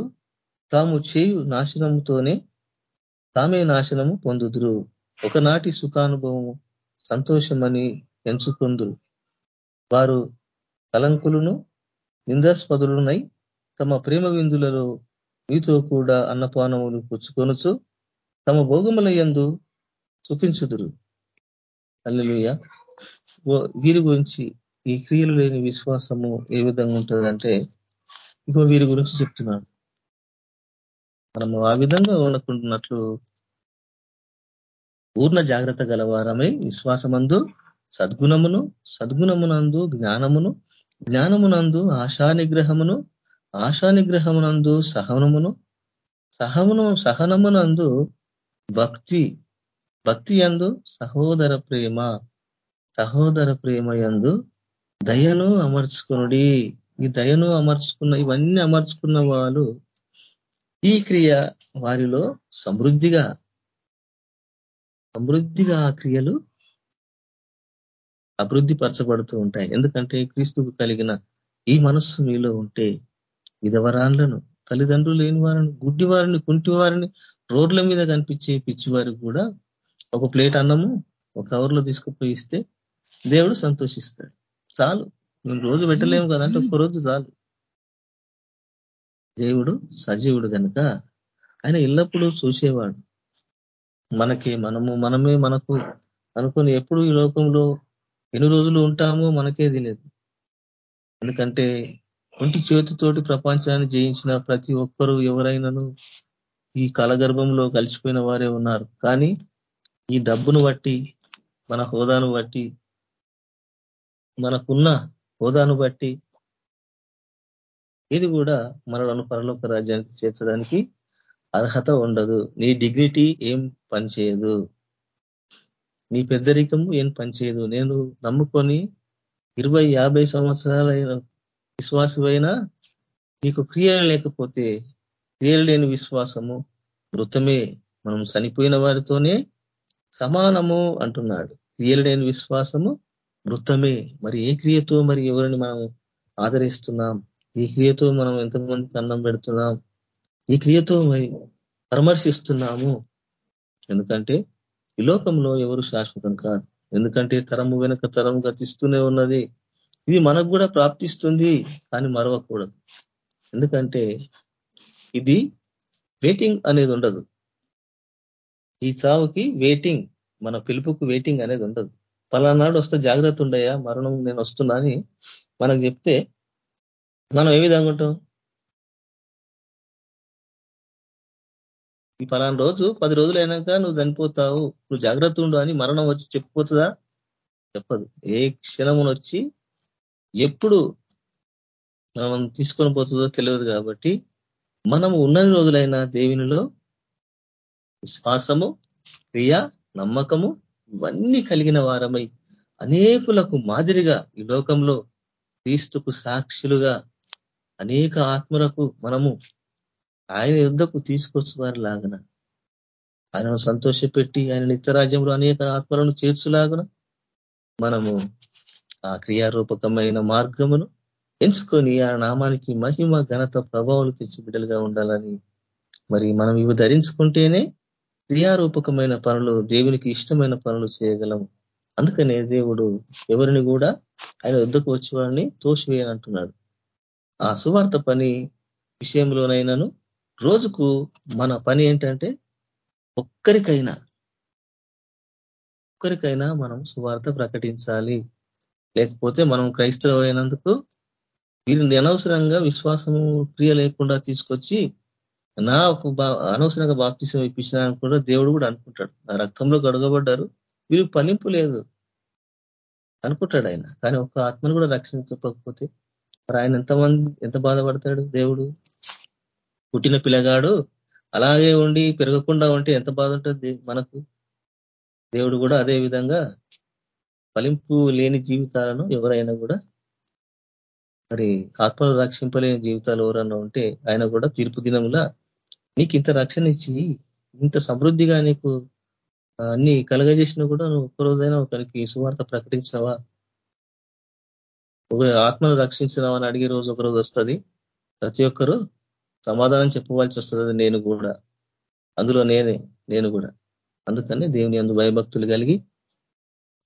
తాము చేయు నాశనముతోనే తామే నాశనము పొందుదురు. ఒకనాటి సుఖానుభవము సంతోషమని ఎంచుకుందురు. వారు కలంకులను నిందాస్పదులునై తమ ప్రేమ విందులలో మీతో కూడా అన్నపానములు పుచ్చుకొనుచు తమ భోగముల ఎందు చూపించుదురు అల్లెలుయ వీరి గురించి ఈ క్రియలు లేని విశ్వాసము ఏ విధంగా ఉంటుందంటే ఇంకో వీరి గురించి చెప్తున్నాడు మనము ఆ విధంగా ఉండకుంటున్నట్లు పూర్ణ జాగ్రత్త గలవారమై విశ్వాసమందు సద్గుణమును సద్గుణమునందు జ్ఞానమును జ్ఞానమునందు ఆశానిగ్రహమును ఆశానిగ్రహమునందు సహనమును సహమును సహనమునందు భక్తి భక్తి ఎందు సహోదర ప్రేమ సహోదర ప్రేమ ఎందు దయను అమర్చుకునుడి. ఈ దయను అమర్చుకున్న ఇవన్నీ అమర్చుకున్న వాళ్ళు ఈ క్రియ వారిలో సమృద్ధిగా సమృద్ధిగా ఆ క్రియలు అభివృద్ధి పరచబడుతూ ఉంటాయి. ఎందుకంటే క్రీస్తుకు కలిగిన ఈ మనస్సు మీలో ఉంటే విధవరాన్లను తల్లిదండ్రులు లేని వారిని గుడ్డి వారిని కుంటి వారిని రోడ్ల మీద కనిపించే పిచ్చివారికి కూడా ఒక ప్లేట్ అన్నము ఒక కవర్లో తీసుకుపోయి ఇస్తే దేవుడు సంతోషిస్తాడు. చాలు. మేము రోజు పెట్టలేము కదంటే ఒక్క రోజు చాలు. దేవుడు సజీవుడు కనుక ఆయన ఎల్లప్పుడూ చూసేవాడు. మనకి మనము మనమే మనకు అనుకుని ఎప్పుడు ఈ లోకంలో ఎన్ని రోజులు ఉంటామో మనకే తెలియదు ఎందుకంటే ఒంటి చేతితోటి ప్రపంచాన్ని జయించిన ప్రతి ఒక్కరూ ఎవరైనాను ఈ కలగర్భంలో కలిసిపోయిన వారే ఉన్నారు. కానీ ఈ డబ్బును బట్టి మన హోదాను బట్టి మనకున్న హోదాను బట్టి ఇది కూడా మనలను పరలోక రాజ్యానికి చేర్చడానికి అర్హత ఉండదు. నీ డిగ్నిటీ ఏం పనిచేయదు. నీ పెద్దరికము ఏం పనిచేయదు నేను నమ్ముకొని ఇరవై యాభై సంవత్సరాలైన విశ్వాసమైనా నీకు క్రియలు లేకపోతే క్రియలు లేని విశ్వాసము మృతమే మనం చనిపోయిన వారితోనే సమానము అంటున్నాడు. క్రియలు లేని విశ్వాసము మృతమే మరి ఏ క్రియతో మరి ఎవరిని మనం ఆదరిస్తున్నాం? ఈ క్రియతో మనం ఎంతమందికి అన్నం పెడుతున్నాం? ఈ క్రియతో మరి పరామర్శిస్తున్నాము? ఎందుకంటే ఈ లోకంలో ఎవరు శాశ్వతం కాదు. ఎందుకంటే తరము వెనుక తరం గతిస్తూనే ఉన్నది. ఇది మనకు కూడా ప్రాప్తిస్తుంది కానీ మరవకూడదు. ఎందుకంటే ఇది వెయిటింగ్ అనేది ఉండదు. ఈ చావుకి వెయిటింగ్ మన పిలుపుకు వెయిటింగ్ అనేది ఉండదు. పలానాడు వస్తే జాగ్రత్త ఉండయా? మరణం నేను వస్తున్నా అని మనకు చెప్తే మనం ఏ విధంగా ఉంటాం? ఈ పలానా రోజు పది రోజులు అయినాక నువ్వు చనిపోతావు. నువ్వు జాగ్రత్త ఉండు అని మరణం వచ్చి చెప్పిపోతుందా చెప్పదు. ఏ క్షణమును వచ్చి ఎప్పుడు మనం తీసుకొని పోతుందో తెలియదు కాబట్టి మనము ఉన్నన్ని రోజులైన దేవునిలో విశ్వాసము క్రియ నమ్మకము ఇవన్నీ కలిగిన వారమై అనేకులకు మాదిరిగా ఈ లోకంలో క్రీస్తుకు సాక్షులుగా అనేక ఆత్మలకు మనము ఆయన యుద్ధకు తీసుకొచ్చువారి లాగన? ఆయనను సంతోషపెట్టి ఆయన నిత్యరాజ్యంలో అనేక ఆత్మలను చేర్చులాగన మనము ఆ క్రియారూపకమైన మార్గమును ఎంచుకొని ఆ నామానికి మహిమ ఘనత ప్రభావాలు తెచ్చి బిడ్డలుగా ఉండాలని మరి మనం ఇవి ధరించుకుంటేనే క్రియారూపకమైన పనులు దేవునికి ఇష్టమైన పనులు చేయగలము. అందుకనే దేవుడు ఎవరిని కూడా ఆయన వద్దకు వచ్చేవాడిని తోసివేయనంటున్నాడు. ఆ సువార్త పని విషయంలోనైనాను రోజుకు మన పని ఏంటంటే ఒక్కరికైనా ఒక్కరికైనా మనం సువార్త ప్రకటించాలి. లేకపోతే మనం క్రైస్తవమైనందుకు వీరిని అనవసరంగా విశ్వాసము క్రియ లేకుండా తీసుకొచ్చి నా ఒక అనవసరంగా బాప్తిసం ఇప్పించినాను కూడా దేవుడు కూడా అనుకుంటాడు. నా రక్తంలో గడగబడ్డారు వీరు పనింపు లేదు అనుకుంటాడు ఆయన. కానీ ఒక ఆత్మను కూడా రక్షించకపోతే మరి ఆయన ఎంతమంది ఎంత బాధపడతాడు దేవుడు? పుట్టిన పిల్లగాడు అలాగే ఉండి పెరగకుండా ఉంటే ఎంత బాధ ఉంటుంది మనకు? దేవుడు కూడా అదే విధంగా ఫలింపు లేని జీవితాలను ఎవరైనా కూడా మరి ఆత్మలు రక్షింపలేని జీవితాలు ఎవరన్నా ఉంటే ఆయన కూడా తీర్పు దినములా నీకు ఇంత రక్షణ ఇచ్చి ఇంత సమృద్ధిగా నీకు అన్ని కలగజేసినా కూడా నువ్వు ఒక్కరోజైనా ఒకరికి సువార్త ప్రకటించినవా ఒక ఆత్మను రక్షించినావా అని అడిగే రోజు ఒకరోజు వస్తుంది. ప్రతి ఒక్కరూ సమాధానం చెప్పవలసి వస్తుంది నేను కూడా. అందులో నేనే నేను కూడా. అందుకనే దేవుని అందు భయభక్తులు కలిగి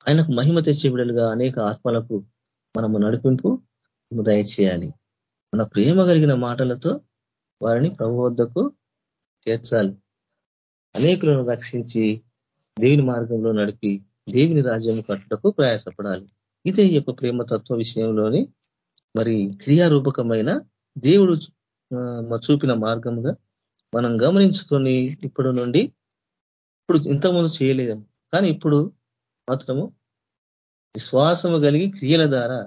ఆయనకు మహిమ తెచ్చే బిడలుగా అనేక ఆత్మలకు మనము నడిపింపు దయచేయాలి మన ప్రేమ కలిగిన మాటలతో వారిని ప్రభు వద్దకు చేర్చాలి. అనేకులను రక్షించి దేవుని మార్గంలో నడిపి దేవుని రాజ్యం కట్టుటకు ప్రయాసపడాలి. ఇదే ఈ యొక్క ప్రేమ తత్వ విషయంలోని మరి క్రియారూపకమైన దేవుడు చూపిన మార్గముగా మనం గమనించుకొని ఇప్పుడు నుండి ఇప్పుడు ఇంతకుముందు చేయలేము కానీ ఇప్పుడు మాత్రము విశ్వాసము కలిగి క్రియల ద్వారా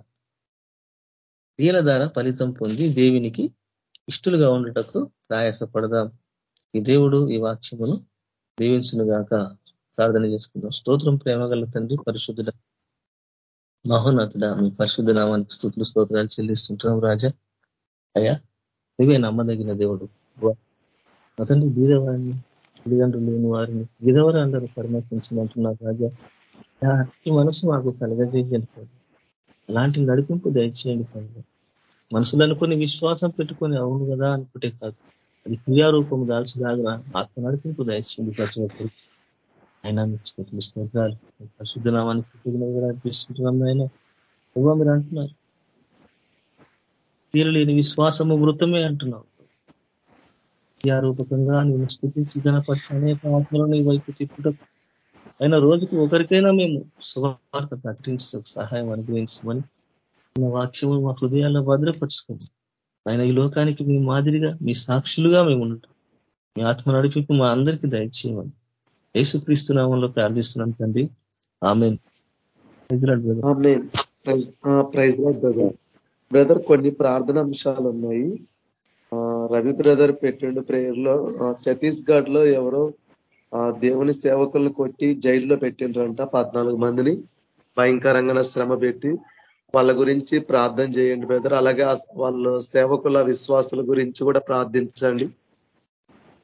క్రియల ద్వారా ఫలితం పొంది దేవునికి ఇష్టలుగా ఉండటకు ప్రయాసపడదాం. ఈ దేవుడు ఈ వాక్యమును దీవించునుగాక ప్రార్థన చేసుకుందాం. స్తోత్రం ప్రేమ గల తండ్రి పరిశుద్ధుడ మహోన్నతుడ మీ పరిశుద్ధ నామానికి స్థుతులు స్తోత్రాలు చెల్లిస్తుంటున్నాం రాజా. అయ్యా నువ్వే నమ్మదగిన దేవుడు. అతన్ని బీదవారిని తల్లిదండ్రులు లేని వారిని. విధవరు అందరూ పరిమర్శించమంటున్నారు రాజా. ఈ మనసు మాకు కలగజేయండి అలాంటి నడిపింపు దయచేయండి ప్రభు. మనుషులను అనుకుని విశ్వాసం పెట్టుకొని అవును కదా అనుకుంటే కాదు. అది క్రియారూపం దాల్చలాగా ఆత్మ నడిపింపు దయచేయండి ప్రతి ఒక్కరు. ఆయన స్తోత్రాలు. పరిశుద్ధ నామానికి అర్పిస్తుంటున్నాం ఆయన మీరు అంటున్నారు. తీరలేని విశ్వాసము మృతమే అంటున్నావు. క్రియారూపకంగా నేను స్థుతించి గణపరిచి అనేక ఆత్మలను నీ వైపు తిప్పుటకు. అయినా రోజుకు ఒకరికైనా మేము సువార్త ప్రకటించడానికి సహాయం అనుగ్రహించమని నా వాక్యము మా హృదయాల్లో భద్రపరుచుకోండి ఆయన ఈ లోకానికి మీ మాదిరిగా మీ సాక్షులుగా మేము ఉంటాం మీ ఆత్మ నడిపి మా అందరికీ దయచేయమని యేసుక్రీస్తు నామంలో ప్రార్థిస్తున్నాం తండ్రి. ఆమె ప్రైజ్ బ్రదర్ కొన్ని ప్రార్థన అంశాలు ఉన్నాయి. రవి బ్రదర్ పెట్టిండు ప్రేయర్లో ఛత్తీస్గఢ్లో ఎవరో దేవుని సేవకులను కొట్టి జైల్లో పెట్టిండ్రంట పద్నాలుగు మందిని. భయంకరంగా శ్రమ పెట్టి వాళ్ళ గురించి ప్రార్థన చేయండి బ్రదర్. అలాగే వాళ్ళ సేవకుల విశ్వాసుల గురించి కూడా ప్రార్థించండి.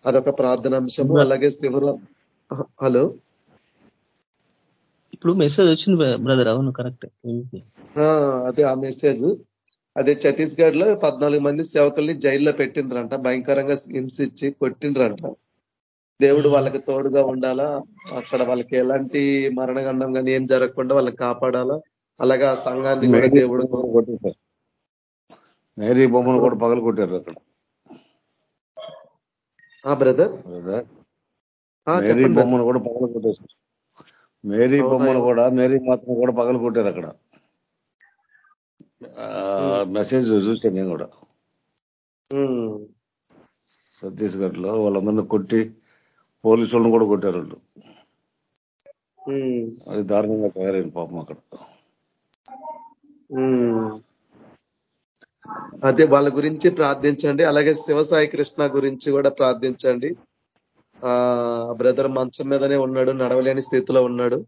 అదొక ప్రార్థన అంశము. అలాగే శివరాం హలో? ఇప్పుడు మెసేజ్ వచ్చింది బ్రదర్. అవును కరెక్ట్ అదే ఆ మెసేజ్ అదే ఛత్తీస్గఢ్లో పద్నాలుగు మంది సేవకుల్ని జైల్లో పెట్టిండ్రంట. భయంకరంగా హింసించి కొట్టిండ్రంట. దేవుడు వాళ్ళకి తోడుగా ఉండాలా? అక్కడ వాళ్ళకి ఎలాంటి మరణగండం కానీ ఏం జరగకుండా వాళ్ళని కాపాడాలా? అలాగే ఆ సంఘాన్ని కూడా దేవుడు మేరీ బొమ్మను కూడా పగలు కొట్టారు అక్కడ. బ్రదర్? బ్రదర్ ఆ, మేరీ. బొమ్మను కూడా పగల కొట్టేసి మేరీ? బొమ్మను కూడా మేరీ మాత్రం కూడా పగల కొట్టారు అక్కడ. మెసేజ్ చూసాను నేను కూడా. ఛత్తీస్గఢ్లో వాళ్ళందరినీ కొట్టి పోలీసు వాళ్ళని కూడా కొట్టారు వాళ్ళు. అది దారుణంగా తయారైంది పాపం అక్కడ. అదే వాళ్ళ గురించి ప్రార్థించండి అలాగే శివసాయి కృష్ణ గురించి కూడా ప్రార్థించండి ఆ బ్రదర్ మంచం మీదనే ఉన్నాడు నడవలేని స్థితిలో ఉన్నాడు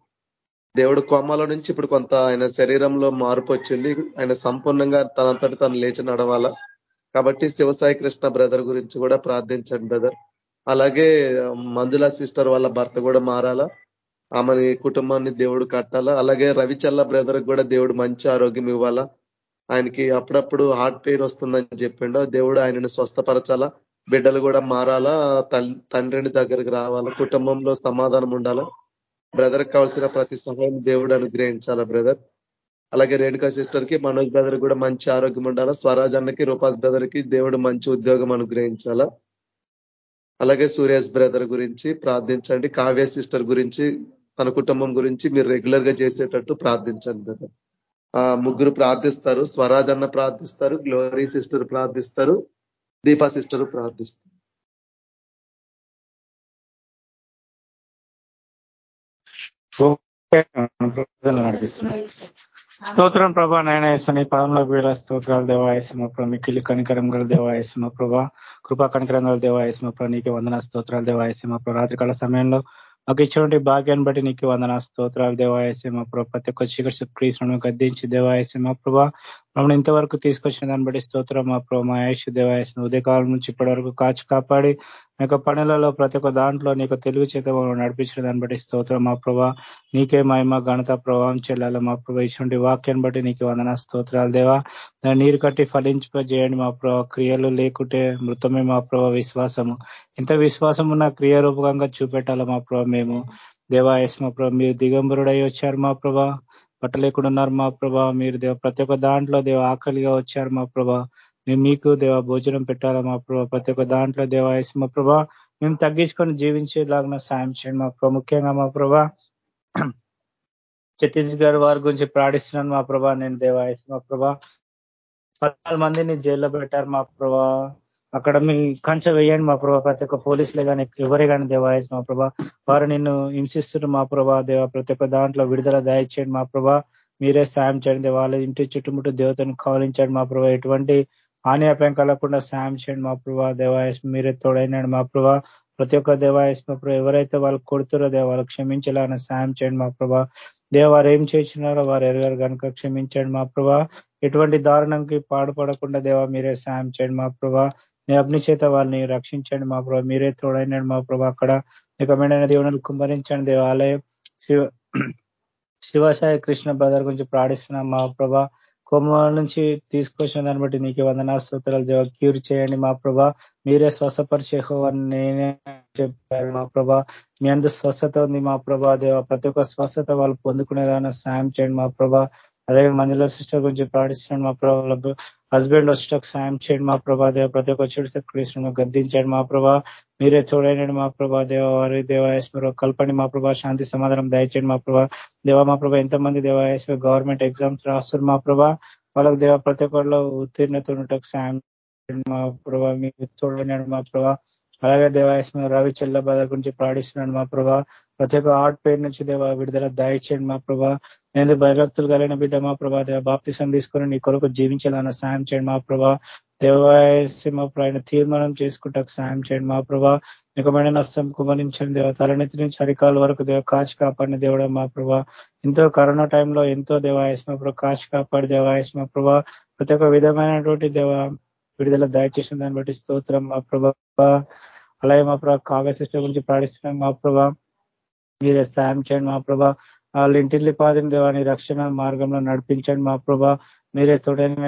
దేవుడు కోమలో నుంచి ఇప్పుడు కొంత ఆయన శరీరంలో మార్పు వచ్చింది. ఆయన సంపూర్ణంగా తనంతటి తను లేచి నడవాలా? కాబట్టి శివసాయి కృష్ణ బ్రదర్ గురించి కూడా ప్రార్థించండి బ్రదర్. అలాగే మంజుల సిస్టర్ వాళ్ళ భర్త కూడా మారాలా? ఆమెని కుటుంబాన్ని దేవుడు కట్టాలా? అలాగే రవిచల్ల బ్రదర్ కూడా దేవుడు మంచి ఆరోగ్యం ఇవ్వాలా? ఆయనకి అప్పుడప్పుడు హార్ట్ పెయిన్ వస్తుందని చెప్పిండు. దేవుడు ఆయనను స్వస్థపరచాలా? బిడ్డలు కూడా మారాలా? తండ్రిని దగ్గరికి రావాలా? కుటుంబంలో సమాధానం ఉండాలా? బ్రదర్ కావాల్సిన ప్రతి సహాయం దేవుడు అనుగ్రహించాలా బ్రదర్? అలాగే రేణుకా సిస్టర్కి మనోజ్ బ్రదర్ కూడా మంచి ఆరోగ్యం ఉండాలా? స్వరాజ్ అన్నకి రూపాస్ బ్రదర్కి దేవుడు మంచి ఉద్యోగం అనుగ్రహించాలా? అలాగే సూర్యాస్ బ్రదర్ గురించి ప్రార్థించండి. కావ్య సిస్టర్ గురించి తన కుటుంబం గురించి మీరు రెగ్యులర్గా చేసేటట్టు ప్రార్థించండి బ్రదర్. ఆ ముగ్గురు ప్రార్థిస్తారు. స్వరాజ్ అన్న ప్రార్థిస్తారు. గ్లోరీ సిస్టర్ ప్రార్థిస్తారు. దీపా సిస్టర్ ప్రార్థిస్తారు. నడిపిస్తున్నాయి స్తోత్రం ప్రభా నాయన వేసుకుని పదంలో వీళ్ళ స్తోత్రాలు దేవాయసమ ప్రభా మిక్కిలి కనికరం గల దేవాయసమ ప్రభా కృపా కనికరం గల దేవాయసమ ప్రభా నీకు వందన స్తోత్రాలు దేవాయసమ ప్రభా. రాత్రికాల సమయంలో మాకు ఇచ్చినటువంటి భాగ్యాన్ని బట్టి నీకు వందన స్తోత్రాలు దేవాయసమ ప్రభా. ప్రతి ఒక్క చీకటి క్రీస్తును గద్దించి దేవాయసమ ప్రభా మమ్మల్ని ఇంతవరకు తీసుకొచ్చిన దాన్ని బట్టి స్తోత్రం. మా ప్రభా మా ఆయుష్ దేవాయసం ఉదయకాలం నుంచి ఇప్పటి వరకు కాచి కాపాడి మీ యొక్క పనులలో ప్రతి ఒక్క దాంట్లో నీకు తెలుగు చేత నడిపించిన దాన్ని బట్టి స్తోత్రం. మా ప్రభా నీకే మహిమ ఘనత ప్రభావం చెల్లాలి. మా ప్రభా ఇటువంటి వాక్యాన్ని బట్టి నీకు వందన స్తోత్రాలు దేవా. నీరు కట్టి ఫలించేయండి మా ప్రభా. క్రియలు లేకుంటే మృతమే మా ప్రభా విశ్వాసము. ఇంత విశ్వాసం ఉన్న క్రియారూపకంగా చూపెట్టాలి మా ప్రభా మేము. దేవా మా ప్రభా మీరు దిగంబరుడై వచ్చారు మా ప్రభా. పట్టలేకుండా ఉన్నారు మా ప్రభా. మీరు దేవ ప్రతి ఒక్క దాంట్లో దేవ ఆకలిగా వచ్చారు మా ప్రభా. మేము మీకు దేవ భోజనం పెట్టాలా మా ప్రభా. ప్రతి ఒక్క దాంట్లో దేవా ఎస్ మా ప్రభా. మేము తగ్గించుకొని జీవించేలాగా సాయం చేయండి మా ప్రభా. ముఖ్యంగా మా ప్రభా. ఛత్తీస్గఢ్ వారి గురించి ప్రాణిస్తున్నాను మా ప్రభా. నేను దేవాయసి మా ప్రభా. పద్నాలుగు మందిని జైల్లో పెట్టారు మా ప్రభా. అక్కడ మీ కంచె వేయండి మా ప్రభా. ప్రతి ఒక్క పోలీసులే కానీ ఎవరే కానీ దేవాయస్ మా ప్రభా. వారు నిన్ను హింసిస్తున్న మా ప్రభా దేవ. ప్రతి ఒక్క దాంట్లో విడుదల దయచేయండి మా ప్రభా. మీరే సాయం చేయండి వాళ్ళ ఇంటి చుట్టుముట్టు దేవతను కావలించండి మా ప్రభా. ఎటువంటి హాని అపాయం కలగకుండా సాయం చేయండి మా ప్రభా దేవాయస్ మీరే తోడైనాడు మా ప్రభా. ప్రతి ఒక్క దేవాయస్ మా ప్రభా. ఎవరైతే వాళ్ళు కొడుతురో దేవ వాళ్ళు క్షమించాలని సాయం చేయండి మా ప్రభా. దేవ వారు ఏం చేసినారో వారు ఎరగారు కనుక క్షమించండి మా ప్రభా. ఎటువంటి దారుణంకి పాడుపడకుండా దేవ మీరే సాయం చేయండి మా ప్రభా. మీ అగ్ని చేత వాళ్ళని రక్షించండి మా ప్రభా. మీరే తోడైనాడు మా ప్రభా. అక్కడ నికమైన దేవుని కుమ్మరించండి దేవాలయం శివ <clears throat> శివసాయి కృష్ణ బ్రదర్ గురించి ప్రాణిస్తున్నాం మా ప్రభా. కోమ నుంచి తీసుకొచ్చిన దాన్ని బట్టి నీకు వందనా సూత్రాలు క్యూర్ చేయండి మా ప్రభా. మీరే స్వస్థపరిచేహోవని నేనే చెప్పారు మా ప్రభా. మీ అందు స్వస్థత ఉంది మా ప్రభా దేవ. ప్రతి ఒక్క స్వస్థత వాళ్ళు పొందుకునేదాన్ని సాయం చేయండి మా ప్రభా. అలాగే మందిలో సిస్టర్ గురించి ప్రార్థిస్తున్నాడు మా ప్రభా. హస్బెండ్ వచ్చేటకు సాయం చేయండి మా ప్రభా దేవ. ప్రతి ఒక్క చెడు క్రీస్తును గద్దించాడు మా ప్రభా. మీరే చూడండి మా ప్రభా దేవ. వారి దేవాయశ్వర కల్పండి మా ప్రభా. శాంతి సమాధానం దయచేయండి మా ప్రభా. దేవ మా ప్రభా ఎంతమంది దేవాయశ్వర గవర్నమెంట్ ఎగ్జామ్స్ రాస్తారు మా ప్రభా. వాళ్ళకి దేవ ప్రతి ఒక్కరిలో ఉత్తీర్ణత ఉండటకు సాయం మా ప్రభా. మీకు చూడండి మా ప్రభా. అలాగే దేవాయస్మ రవి చెల్ల గురించి ప్రాణిస్తున్నాడు మా ప్రభా. ప్రతి ఒక్క హార్ట్ పెయిన్ నుంచి దేవ విడుదల దయచేయండి మా ప్రభా. నేను భయభక్తులు కలిగిన బిడ్డ మా ప్రభా దేవ బాప్తిసం తీసుకొని నీ కొరకు జీవించాలన్న సాయం చేయండి మా ప్రభా. దేవాయస్మ ఆయన తీర్మానం చేసుకుంటకు సాయం చేయండి మా ప్రభా. నికమైన నష్టం కుమరించండి దేవ. తలనెత్తి నుంచి అరికాల వరకు దేవ కాచి కాపాడిన దేవుడ మా ప్రభా. ఎంతో కరోనా టైంలో ఎంతో దేవాయస్మ ప్రభా కాచి కాపాడి దేవాయస్మ ప్రభా. ప్రతి ఒక్క విధమైనటువంటి దేవ విడుదల దయచేసిన దాన్ని బట్టి స్తోత్రం మా ప్రభా. అలాగే మా ప్రభా కావ్య సిస్టర్ గురించి ప్రార్థిస్తున్నాం మా ప్రభా. మీరే సాయం చేయండి మా ప్రభా. వాళ్ళ ఇంటిల్లి పాదిన దేవాని రక్షణ మార్గంలో నడిపించండి మా ప్రభా. మీరే తోడైన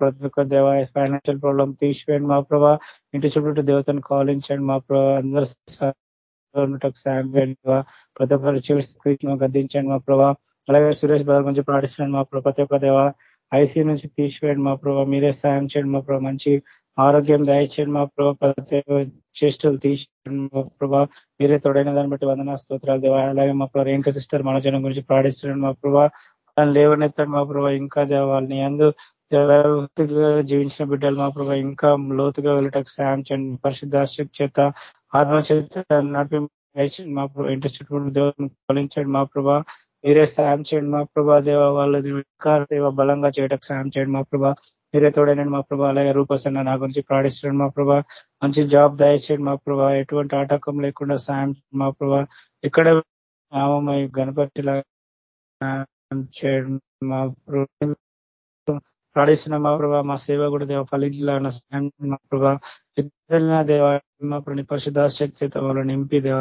ప్రతి ఒక్క దేవ ఫైనాన్షియల్ ప్రాబ్లం తీసివేయండి మా ప్రభా. ఇంటి చుట్టూ దేవతను కాలించండి మా ప్రభా. అందరూ సాయం చేయండి ప్రతి ఒక్కరు చికిత్స గద్దించండి మా ప్రభా. అలాగే సురేష్ బాబు గురించి ప్రార్థిస్తున్నాను మా ప్రభా. ప్రతి ఒక్క దేవ ఐసీ నుంచి తీసివేయండి మా ప్రభా. మీరే సాయం చేయండి మా ప్రభా. మంచి ఆరోగ్యం దయచేయండి మా ప్రభావ చేష్టలు తీసేయండి మా ప్రభా. మీరే తోడైన దాన్ని బట్టి వందన స్తోత్రాలు దేవా. అలాగే మా ప్రభావ రేణుక సిస్టర్ మన జనం గురించి ప్రాణిస్తున్నాడు మా ప్రభా. లేవనెత్తాడు మా ప్రభావ ఇంకా దేవాలని అందు జీవించిన బిడ్డలు మా ప్రభావ ఇంకా లోతుగా వెళ్ళటకు సాయం చేయండి. పరిశుద్ధ చేత ఆత్మ చేత నడిపి మా ప్రభావ ఇంటి చుట్టూ దేవుని ఫలించండి మా ప్రభా. మీరే సాయం చేయండి మా ప్రభా. దేవ వాళ్ళని ఇంకా దేవ బలంగా చేయటకు సాయం చేయండి మా ప్రభా. మీరే తోడైనండి మా ప్రభా. అలాగే రూపసన్న నా గురించి ప్రాణిస్తున్నాడు మా ప్రభా. మంచి జాబ్ దయచేయండి మా ప్రభా. ఎటువంటి ఆటంకం లేకుండా సాయం మా ప్రభా. ఇక్కడ నామమై గణపతిలా చేయడం మా ప్రాణిస్తున్న మా ప్రభా. మా సేవ కూడా దేవ ఫలించాలన్న సాయం మా ప్రభా. దేవ మా ప్రణి పరిశుధాశక్తి వాళ్ళు నింపి దేవ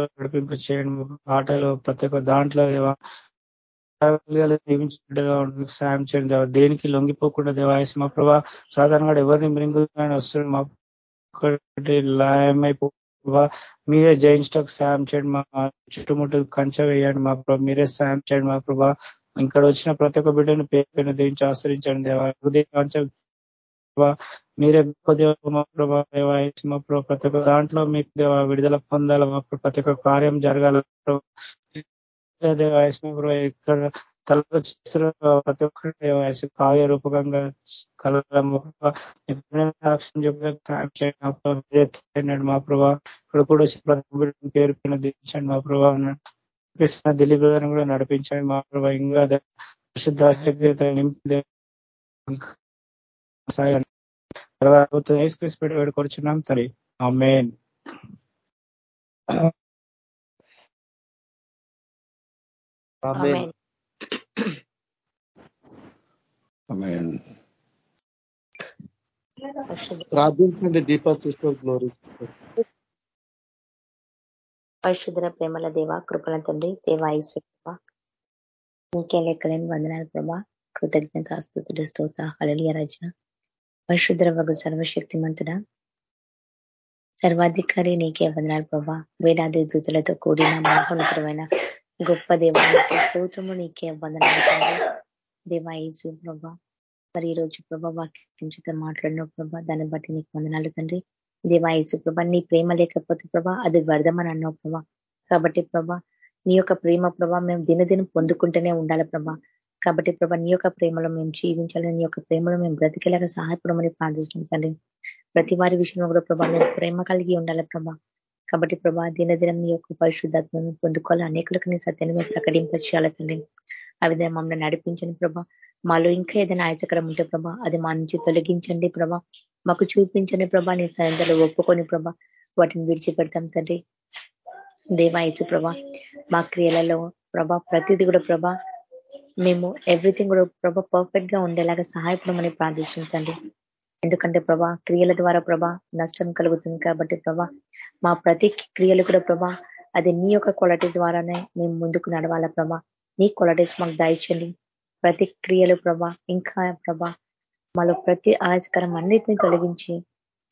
నడిపింపు చేయండి ఆటలో ప్రతి ఒక్క దాంట్లో దేవ జీవించినట్టుగా సాయం చేయండి దేవ. దేనికి లొంగిపోకుండా దేవాయసి మా ప్రభా సాధారణంగా ఎవరిని మృంగుని వస్తుంది మా లాయమైపో మీరే జయించటకు సాయం చేయండి మా చుట్టుముట్టు కంచె వేయండి మా ప్రభా మీరే సాయం చేయండి మా ప్రభా. ఇక్కడ వచ్చిన ప్రతి ఒక్క బిడ్డను పేరు దేవించి ఆశ్రయించండి దేవా. హృదయ మీరే గొప్ప దేవ మా ప్రభా మా ప్రభా. ప్రతి ఒక్క దాంట్లో మీకు దేవ విడుదల పొందాల మా ప్రతి ఒక్క కార్యం జరగాల ఇక్కడ తలలో చేసిన ప్రతి ఒక్కరి వయసు కావ్య రూపకంగా కలగడం మా ప్రభా ఇక్కడ కూడా ప్రతి పేరు పైన దించండి మా ప్రభా. కృష్ణ దిలీప్ గారిని కూడా నడిపించండి మా ప్రభా. ఇంకా శుద్ధాశ్రత నింపి పెట్టి వేడుకొచ్చున్నాం సరే ఆ మెయిన్ ప్రార్థించండి దీపా సిస్టర్ గ్లోరీ పరిశుద్ర ప్రేమల దేవ కృపల తండ్రి దేవాయిశ్వ నీకే లెక్కలేని వందనాలు ప్రభా. కృతజ్ఞత స్థుతుడు స్తోత హళలియ రజ. పరిశుద్ర వగు సర్వశక్తి మంతుడ సర్వాధికారి నీకే వందనాలు ప్రభా. వేలాది దూతులతో కూడిన మహోన్నతమైన గొప్ప దేవానికి స్తోత్రము నీకే వందనాలు తండ్రి దేవాయిసు ప్రభా మరి ఈ రోజు ప్రభా వాక్యం చేత మాట్లాడిన ప్రభా దాన్ని బట్టి నీకు వందనాలు తండ్రి. దేవాయసు ప్రభా నీ ప్రేమ లేకపోతే ప్రభా అది వ్యర్థమని అన్నావు ప్రభా. కాబట్టి ప్రభా నీ యొక్క ప్రేమ ప్రభా మేము దినదినం పొందుకుంటూనే ఉండాలి ప్రభా. కాబట్టి ప్రభా నీ యొక్క ప్రేమలో మేము జీవించాలి నీ యొక్క ప్రేమలో మేము బ్రతికేలాగా సహాయపడమని ప్రార్థిస్తున్నాం తండ్రి. ప్రతి వారి విషయంలో కూడా ప్రభా మేము ప్రేమ కలిగి ఉండాలి ప్రభా. కాబట్టి ప్రభా దినదినం నీ యొక్క పరిశుద్ధాత్మను పొందుకోవాలి. అనేకులకు నీ సత్యాన్ని మేము ప్రకటింపచేయాలి తండ్రి. ఆ విధంగా మమ్మల్ని నడిపించండి ప్రభా. మాలో ఇంకా ఏదైనా ఆయచకరం ఉంటే ప్రభా అది మా నుంచి తొలగించండి ప్రభా. మాకు చూపించండి ప్రభా నీ సాయంత్రాలు ఒప్పుకొని ప్రభా వాటిని విడిచిపెడతాం తండ్రి. దేవాయచు ప్రభా మా క్రియలలో ప్రభా ప్రతిది కూడా ప్రభా మేము ఎవ్రీథింగ్ కూడా ప్రభా పర్ఫెక్ట్గా ఉండేలాగా సహాయపడమని ప్రార్థిస్తుంది తండ్రి. ఎందుకంటే ప్రభా క్రియల ద్వారా ప్రభా నష్టం కలుగుతుంది కాబట్టి ప్రభా మా ప్రతి క్రియలు కూడా ప్రభా అది నీ యొక్క క్వాలిటీస్ ద్వారానే మేము ముందుకు నడవాలా ప్రభా. నీ క్వాలిటీస్ మాకు దాయించండి ప్రతి క్రియలు ప్రభా ఇంకా ప్రభా మాలో ప్రతి ఆయాసకరం అన్నిటిని తొలగించి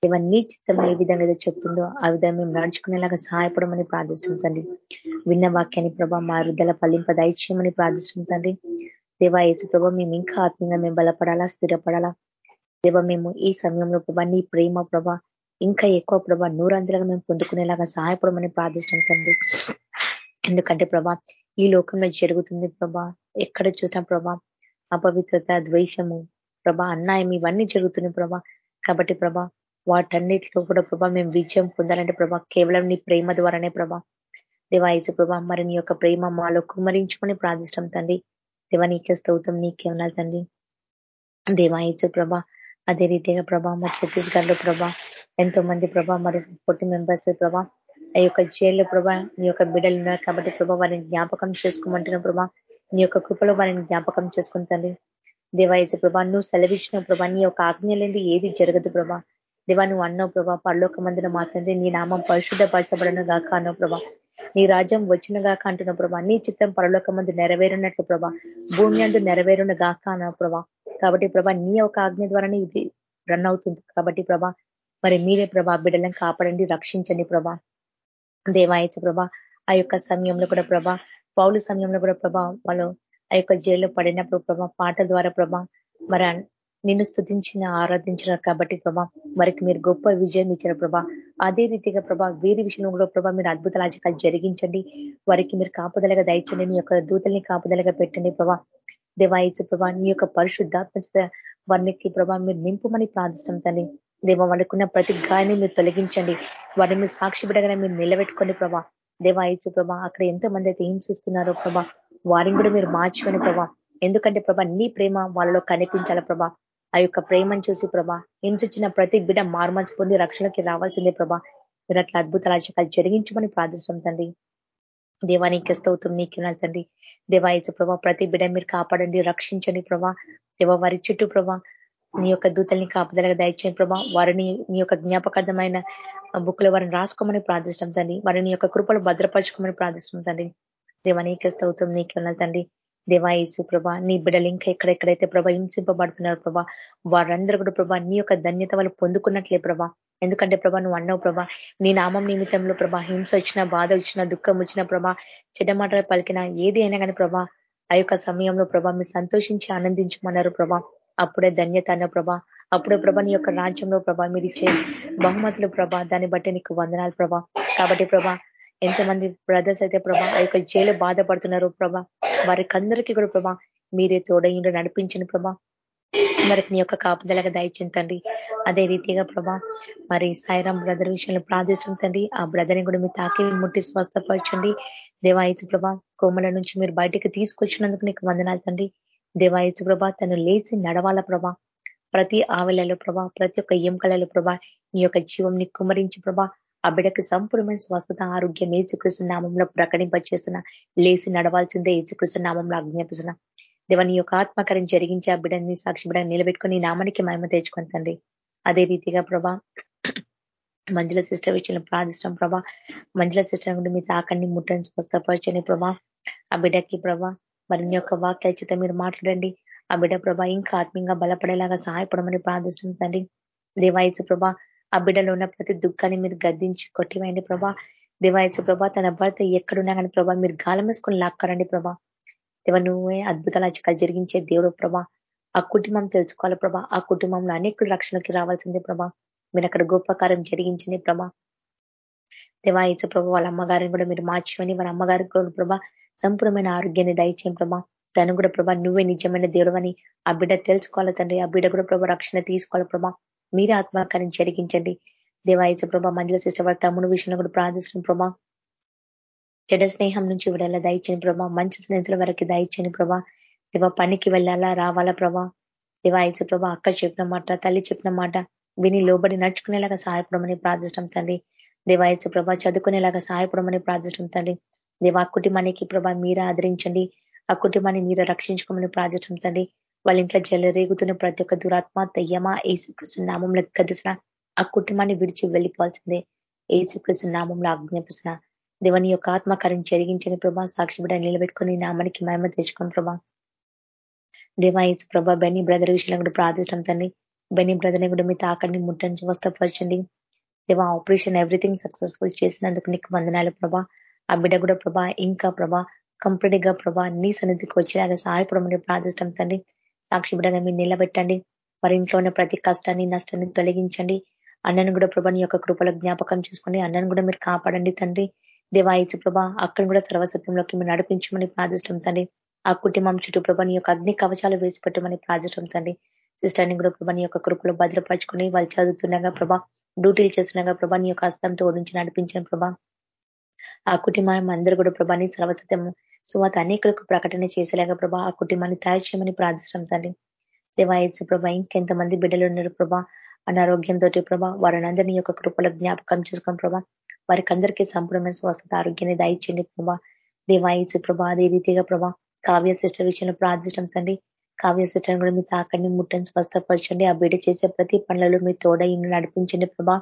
ఇవన్నీ చిత్తం ఏ విధంగా ఏదో చెప్తుందో ఆ విధంగా మేము నడుచుకునేలాగా సహాయపడమని ప్రార్థిస్తుంది విన్న వాక్యాన్ని ప్రభా మా వృద్ధల పల్లింప దయచేయమని ప్రార్థిస్తుంది దేవా ఏసు ప్రభా మేము ఇంకా ఆత్మీయంగా మేము బలపడాలా స్థిరపడాలా? దేవ మేము ఈ సమయంలో ప్రభా నీ ప్రేమ ప్రభా ఇంకా ఎక్కువ ప్రభా నూరంతులుగా మేము పొందుకునేలాగా సహాయపడమని ప్రార్థిస్తుంది ఎందుకంటే ప్రభా ఈ లోకంలో జరుగుతుంది ప్రభా ఎక్కడ చూసినా ప్రభా అపవిత్రత ద్వేషము ప్రభా అన్యాయం ఇవన్నీ జరుగుతున్నాయి ప్రభా. కాబట్టి ప్రభా వాటన్నిటిలో కూడా ప్రభా మేము విజయం పొందాలంటే ప్రభా కేవలం నీ ప్రేమ ద్వారానే ప్రభా. దేవాయసు ప్రభా మరి నీ యొక్క ప్రేమ మాలో కుమరించుకొని ప్రార్థిష్టం తండ్రి. దేవా నీకే స్తౌతం నీకే ఉన్నారు తండ్రి. దేవాయసు ప్రభా అదే రీతిగా ప్రభా మా ఛత్తీస్గఢ్లో ప్రభా ఎంతో మంది ప్రభా మరి ఫోర్టీ మెంబర్స్ ప్రభా ఆ యొక్క జైల్లో ప్రభా నీ యొక్క బిడ్డలు ఉన్నారు కాబట్టి ప్రభా వారిని జ్ఞాపకం చేసుకోమంటున్న ప్రభా నీ యొక్క కృపలో వారిని జ్ఞాపకం చేసుకుంటుంది దేవాయసు ప్రభా నువ్వు సెలవిచ్చిన ప్రభా నీ యొక్క ఆజ్ఞ ఏది జరగదు ప్రభా. దేవా నువ్వు అన్నావు ప్రభా పరలోక మందిన మాత్రమే నీ నామం పరిశుద్ధపరచబడను గాక అన్నావు ప్రభా. నీ రాజ్యం వచ్చిన గాక అంటున్న ప్రభా. నీ చిత్తం పరలోక మందు నెరవేరున్నట్లు ప్రభా. భూమి అందు నెరవేరున గాక అన్న ప్రభా. కాబట్టి ప్రభా నీ యొక్క ఆజ్ఞ ద్వారానే ఇది రన్ అవుతుంది. కాబట్టి ప్రభా మరి మీరే ప్రభా బిడ్డలను కాపాడండి రక్షించండి ప్రభా. దేవాయచ ప్రభా ఆ యొక్క సమయంలో కూడా ప్రభా పౌలు సమయంలో కూడా ప్రభా వాళ్ళు ఆ యొక్క జైల్లో పడినప్పుడు ప్రభా పాటల ద్వారా ప్రభా మరి నిన్ను స్థుతించిన ఆరాధించినారు కాబట్టి ప్రభా వారికి మీరు గొప్ప విజయం ఇచ్చారు ప్రభా. అదే రీతిగా ప్రభా వీరి విషయంలో కూడా ప్రభా మీరు అద్భుత రాజకాలు జరిగించండి. వారికి మీరు కాపుదలగా దయచండి నీ యొక్క దూతల్ని కాపుదలగా పెట్టండి ప్రభా. దేవాయచు ప్రభా నీ యొక్క పరిశుద్ధాత్మ వారికి ప్రభా మీరు నింపమని ప్రార్థిస్తాం తండ్రి. దేవ వాళ్ళకున్న ప్రతి గాయాన్ని మీరు తొలగించండి. వారిని మీరు సాక్షి బిడగానే మీరు నిలబెట్టుకోండి ప్రభా. దేవాయచు ప్రభా అక్కడ ఎంతో మంది అయితే హింసిస్తున్నారో ప్రభా వారిని కూడా మీరు మార్చుకొని ప్రభా. ఎందుకంటే ప్రభా నీ ప్రేమ వాళ్ళలో కనిపించాల ప్రభా. ఆ యొక్క ప్రేమను చూసి ప్రభా హింసించిన ప్రతి బిడ్డ మార్మల్స్ పొంది రక్షణకి రావాల్సిందే ప్రభా. మీరు అట్లా అద్భుత రాజకాలు జరిగించమని ప్రార్థిస్తాం తండ్రి. దేవానికి స్తోత్రం నీకు తండ్రి. దేవాయచు ప్రభా ప్రతి బిడ్డ మీరు కాపాడండి రక్షించండి ప్రభా. దేవ వారి చుట్టూ ప్రభా నీ యొక్క దూతల్ని కాపుదలగా దయచేయండి ప్రభా. వారిని నీ యొక్క జ్ఞాపకార్థమైన బుక్లో వారిని రాసుకోమని ప్రార్థిస్తాం తండ్రి. వారిని యొక్క కృపలు భద్రపరచుకోమని ప్రార్థిస్తాం తండ్రి. దేవా నీకే స్తోత్రం నీకు తండ్రి. దేవాయేసు ప్రభా నీ బిడ్డలు ఇంకా ఎక్కడెక్కడైతే ప్రభా హింసింపబడుతున్నారు ప్రభా వారందరూ కూడా ప్రభా నీ యొక్క ధన్యత వాళ్ళు పొందుకున్నట్లే ప్రభా. ఎందుకంటే ప్రభా నువ్వు అన్నావు ప్రభా నీ నామం నిమిత్తంలో ప్రభా హింస వచ్చిన బాధ వచ్చిన దుఃఖం వచ్చిన ప్రభా చెడ్డ మాటలు పలికిన ఏది అయినా కానీ ప్రభా ఆ యొక్క సమయంలో ప్రభా మీరు సంతోషించి ఆనందించమన్నారు ప్రభా. అప్పుడే ధన్యత అన్న ప్రభా. అప్పుడే ప్రభా నీ యొక్క రాజ్యంలో ప్రభా మీరు ఇచ్చే బహుమతులు ప్రభా దాన్ని బట్టి నీకు వందనాలు ప్రభా. కాబట్టి ప్రభా ఎంతమంది బ్రదర్స్ అయితే ప్రభా ఆ యొక్క జైలు బాధపడుతున్నారు ప్రభా వారికి అందరికీ కూడా ప్రభా మీరే తోడయ్యండి నడిపించిన ప్రభా. వారికి నీ యొక్క కాపుదలగా దయచింతండి అదే రీతిగా ప్రభా మరి సాయిరాం బ్రదర్ విషయంలో ప్రార్థిస్తుంటండి ఆ బ్రదర్ని కూడా మీరు తాకి ముట్టి స్వస్థపరచండి. దేవాయచు ప్రభా కోమల నుంచి మీరు బయటకు తీసుకొచ్చినందుకు నీకు వందనాలు తండ్రి. దేవాయచు ప్రభా తను లేచి నడవాల ప్రభా. ప్రతి ఆవలలో ప్రభా ప్రతి ఒక్క ఎంకలలో ప్రభా నీ యొక్క జీవం ని కుమరించి ప్రభా ఆ బిడ్డకి సంపూర్ణమైన స్వస్థత ఆరోగ్యం ఏసుకృష్ణ నామంలో ప్రకటింపచేస్తున్న లేచి నడవాల్సిందే ఏసుకృష్ణ నామంలో ఆజ్ఞాపిస్తున్నా. దేవని యొక్క ఆత్మకార్యం జరిగించి ఆ బిడ్డని సాక్షి బిడ్డని నిలబెట్టుకుని నామానికి మహిమ తెచ్చుకొని తండ్రి. అదే రీతిగా ప్రభా మంజుల సిస్టర్ విషయంలో ప్రార్థిస్తాం ప్రభా. మంజుల సిస్టర్ గురించి మీ తాకండి ముట్టని స్వస్థపరచని ప్రభా. ఆ బిడ్డకి ప్రభా మరి యొక్క వాక్యాచిత మీరు మాట్లాడండి. ఆ బిడ్డ ప్రభా ఇంకా ఆత్మీయంగా బలపడేలాగా సహాయపడమని ప్రార్థిస్తుంది తండ్రి. దేవాయచు ప్రభా ఆ బిడ్డలో ఉన్న ప్రతి దుఃఖాన్ని మీరు గద్దించి కొట్టివేయండి ప్రభా. దేవాయసు ప్రభా తన భర్త ఎక్కడున్నా కానీ ప్రభా మీరు గాలం వేసుకొని లాక్కరండి ప్రభా. దేవ నువ్వే అద్భుతాలు జరిగించే దేవుడు ప్రభా. ఆ కుటుంబం తెలుసుకోవాలి ప్రభా. ఆ కుటుంబంలో అనేకులు రక్షణకి రావాల్సిందే ప్రభా. మీరు అక్కడ గొప్ప కార్యం జరిగించండి ప్రభా. దేవాయచ ప్రభా వాళ్ళ అమ్మగారిని కూడా మీరు మార్చుకొని వాళ్ళ అమ్మగారికి కూడా ప్రభా సంపూర్ణమైన ఆరోగ్యాన్ని దయచేయం ప్రభా. తను కూడా ప్రభా నువ్వే నిజమైన దేవుడు అని ఆ బిడ్డ తెలుసుకోవాలి తండ్రి. ఆ బిడ్డ కూడా ప్రభా రక్షణ తీసుకోవాలి ప్రభా. మీరే ఆత్మకార్యం జరిగించండి. దేవాయచ ప్రభా మంజుల సిస్టర్ వారి తమ్ముడు విషయంలో కూడా ప్రార్థిస్తున్న ప్రభా. చెడ స్నేహం నుంచి విడాల దయచని ప్రభా. మంచి స్నేహితుల వరకు దయచని ప్రభా. దేవ పనికి వెళ్ళాలా రావాలా ప్రభా. దేవాయచ ప్రభా అక్క చెప్పిన మాట తల్లి చెప్పిన మాట విని లోబడి నడుచుకునేలాగా సహాయపడమని ప్రార్థిస్తాం తండ్రి. దేవాయచ ప్రభా చదువుకునేలాగా సహాయపడమని ప్రార్థిస్తాం తండ్రి. దేవా కుటుంబానికి ప్రభా మీరే ఆదరించండి. ఆ కుటుంబాన్ని మీరు రక్షించుకోమని ప్రార్థిస్తాం తండ్రి. వాళ్ళ ఇంట్లో జలరేగుతున్న ప్రతి ఒక్క దురాత్మ దయ్యమా ఏసుకృష్ణ నామంలో గదిసిన ఆ కుటుంబాన్ని విడిచి వెళ్ళిపోవాల్సిందే. ఏసుకృష్ణ నామంలో ఆజ్ఞాపిస్తున్న దేవుని యొక్క ఆత్మకార్యం జరిగించని ప్రభా సాక్షి బిడ్డ నిలబెట్టుకుని నామానికి మహిమ తెచ్చుకోండి ప్రభా. దేవా ఏసు ప్రభా బెన్నీ బ్రదర్ విషయంలో కూడా ప్రార్థించడం తండ్రి బెన్నీ బ్రదర్ని కూడా మీ తాకండి ముట్టని వస్తపరచండి దేవా ఆపరేషన్ ఎవ్రీథింగ్ సక్సెస్ఫుల్ చేసినందుకు నీకు వందనాలు ప్రభా. ఆ బిడ్డ కూడా ప్రభా ఇంకా ప్రభా కంప్లీట్గా ప్రభా నీ సన్నిధికి వచ్చేలాగా సహాయపడమని ప్రార్థిస్తాం తండ్రి సాక్షి మీరు నిలబెట్టండి. మరి ఇంట్లో ఉన్న ప్రతి కష్టాన్ని నష్టాన్ని తొలగించండి. అన్నను కూడా ప్రభాని యొక్క కృపల జ్ఞాపకం చేసుకోండి అన్నను కూడా మీరు కాపాడండి తండ్రి. దేవాయిచు ప్రభా అక్కడ కూడా సర్వసత్యంలోకి మీరు నడిపించమని ప్రార్థిస్తాం తండ్రి. ఆ కుటుంబం చుట్టూ ప్రభాని యొక్క అగ్ని కవచాలు వేసి పెట్టమని ప్రార్థిస్తాం తండ్రి. సిస్టర్ని కూడా ప్రభాని యొక్క కృపలో భద్రపరచుకుని వాళ్ళు చదువుతుండగా ప్రభా డ్యూటీలు చేస్తుండగా ప్రభాని యొక్క హస్తంతో ఓడించి నడిపించిన ప్రభా. ఆ కుటుంబం అందరూ కూడా ప్రభాని సర్వసత్యం సువాత అనేకులకు ప్రకటన చేసేలాగా ప్రభా ఆ కుటుంబాన్ని తయారు చేయమని ప్రార్థిస్తాం తండ్రి దేవాయసు ప్రభా ఇంకెంతమంది బిడ్డలు ఉన్నారు ప్రభా అనారోగ్యంతో ప్రభా వారిని అందరినీ యొక్క కృపల జ్ఞాపకం చేసుకుని ప్రభా వారికి అందరికీ సంపూర్ణమైన స్వస్థత ఆరోగ్యాన్ని దయచేయండి ప్రభా. దేవాయసు ప్రభా అదే రీతిగా ప్రభా కావ్య సిస్టర్ విషయంలో ప్రార్థించడం తండ్రి కావ్య సిస్టర్ కూడా మీ తాకండి ముట్టని స్వస్థపరచండి. ఆ బిడ్డ చేసే ప్రతి పనులలో మీ తోడ ఇన్ను నడిపించండి ప్రభా.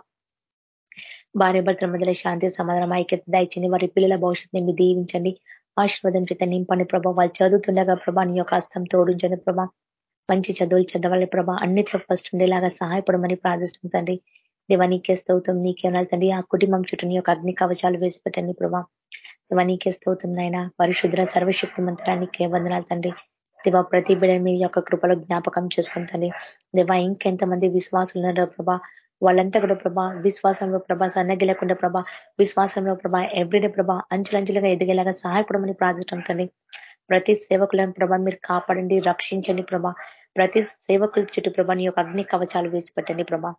భార్య భర్తల మధ్యలో శాంతి సమాధానం ఐక్యత దయచండి వారి పిల్లల భవిష్యత్తు మీ దీవించండి. ఆశీర్వాదం చేత నింపండి ప్రభా. వాళ్ళు చదువుతుండగా ప్రభా నీ యొక్క హస్తం తోడించండి ప్రభా. మంచి చదువులు చదవాలి ప్రభా. అన్నిట్లో ఫస్ట్ ఉండేలాగా సహాయపడమని ప్రార్థిస్తుంది తండ్రి. దేవా నీకే స్తవుతాం నీకే తండ్రి. ఆ కుటుంబం చుట్టూ నీ యొక్క అగ్ని కవచాలు వేసి పెట్టండి ప్రభా. దేవా నీకే స్తవుతున్నాయినా పరిశుద్ర సర్వశక్తి మంత్రానికి వందనాలు తండ్రి. దేవా ప్రతి బిడ్డ మీ యొక్క కృపలో జ్ఞాపకం చేసుకుంటుంది దేవా ఇంకెంతమంది విశ్వాసులు ఉన్నారో ప్రభా. వాళ్ళంతా కూడా ప్రభా విశ్వాసంలో ప్రభా సన్నగిలకుండా ప్రభా విశ్వాసంలో ప్రభా ఎవ్రీడే ప్రభా అంచులంచులుగా ఎదిగేలాగా సహాయపడమని ప్రార్థించండి ప్రతి సేవకులను ప్రభా మీరు కాపాడండి రక్షించండి ప్రభా. ప్రతి సేవకుల చుట్టూ ప్రభా నీ యొక్క అగ్ని కవచాలు వేసి పెట్టండి ప్రభా.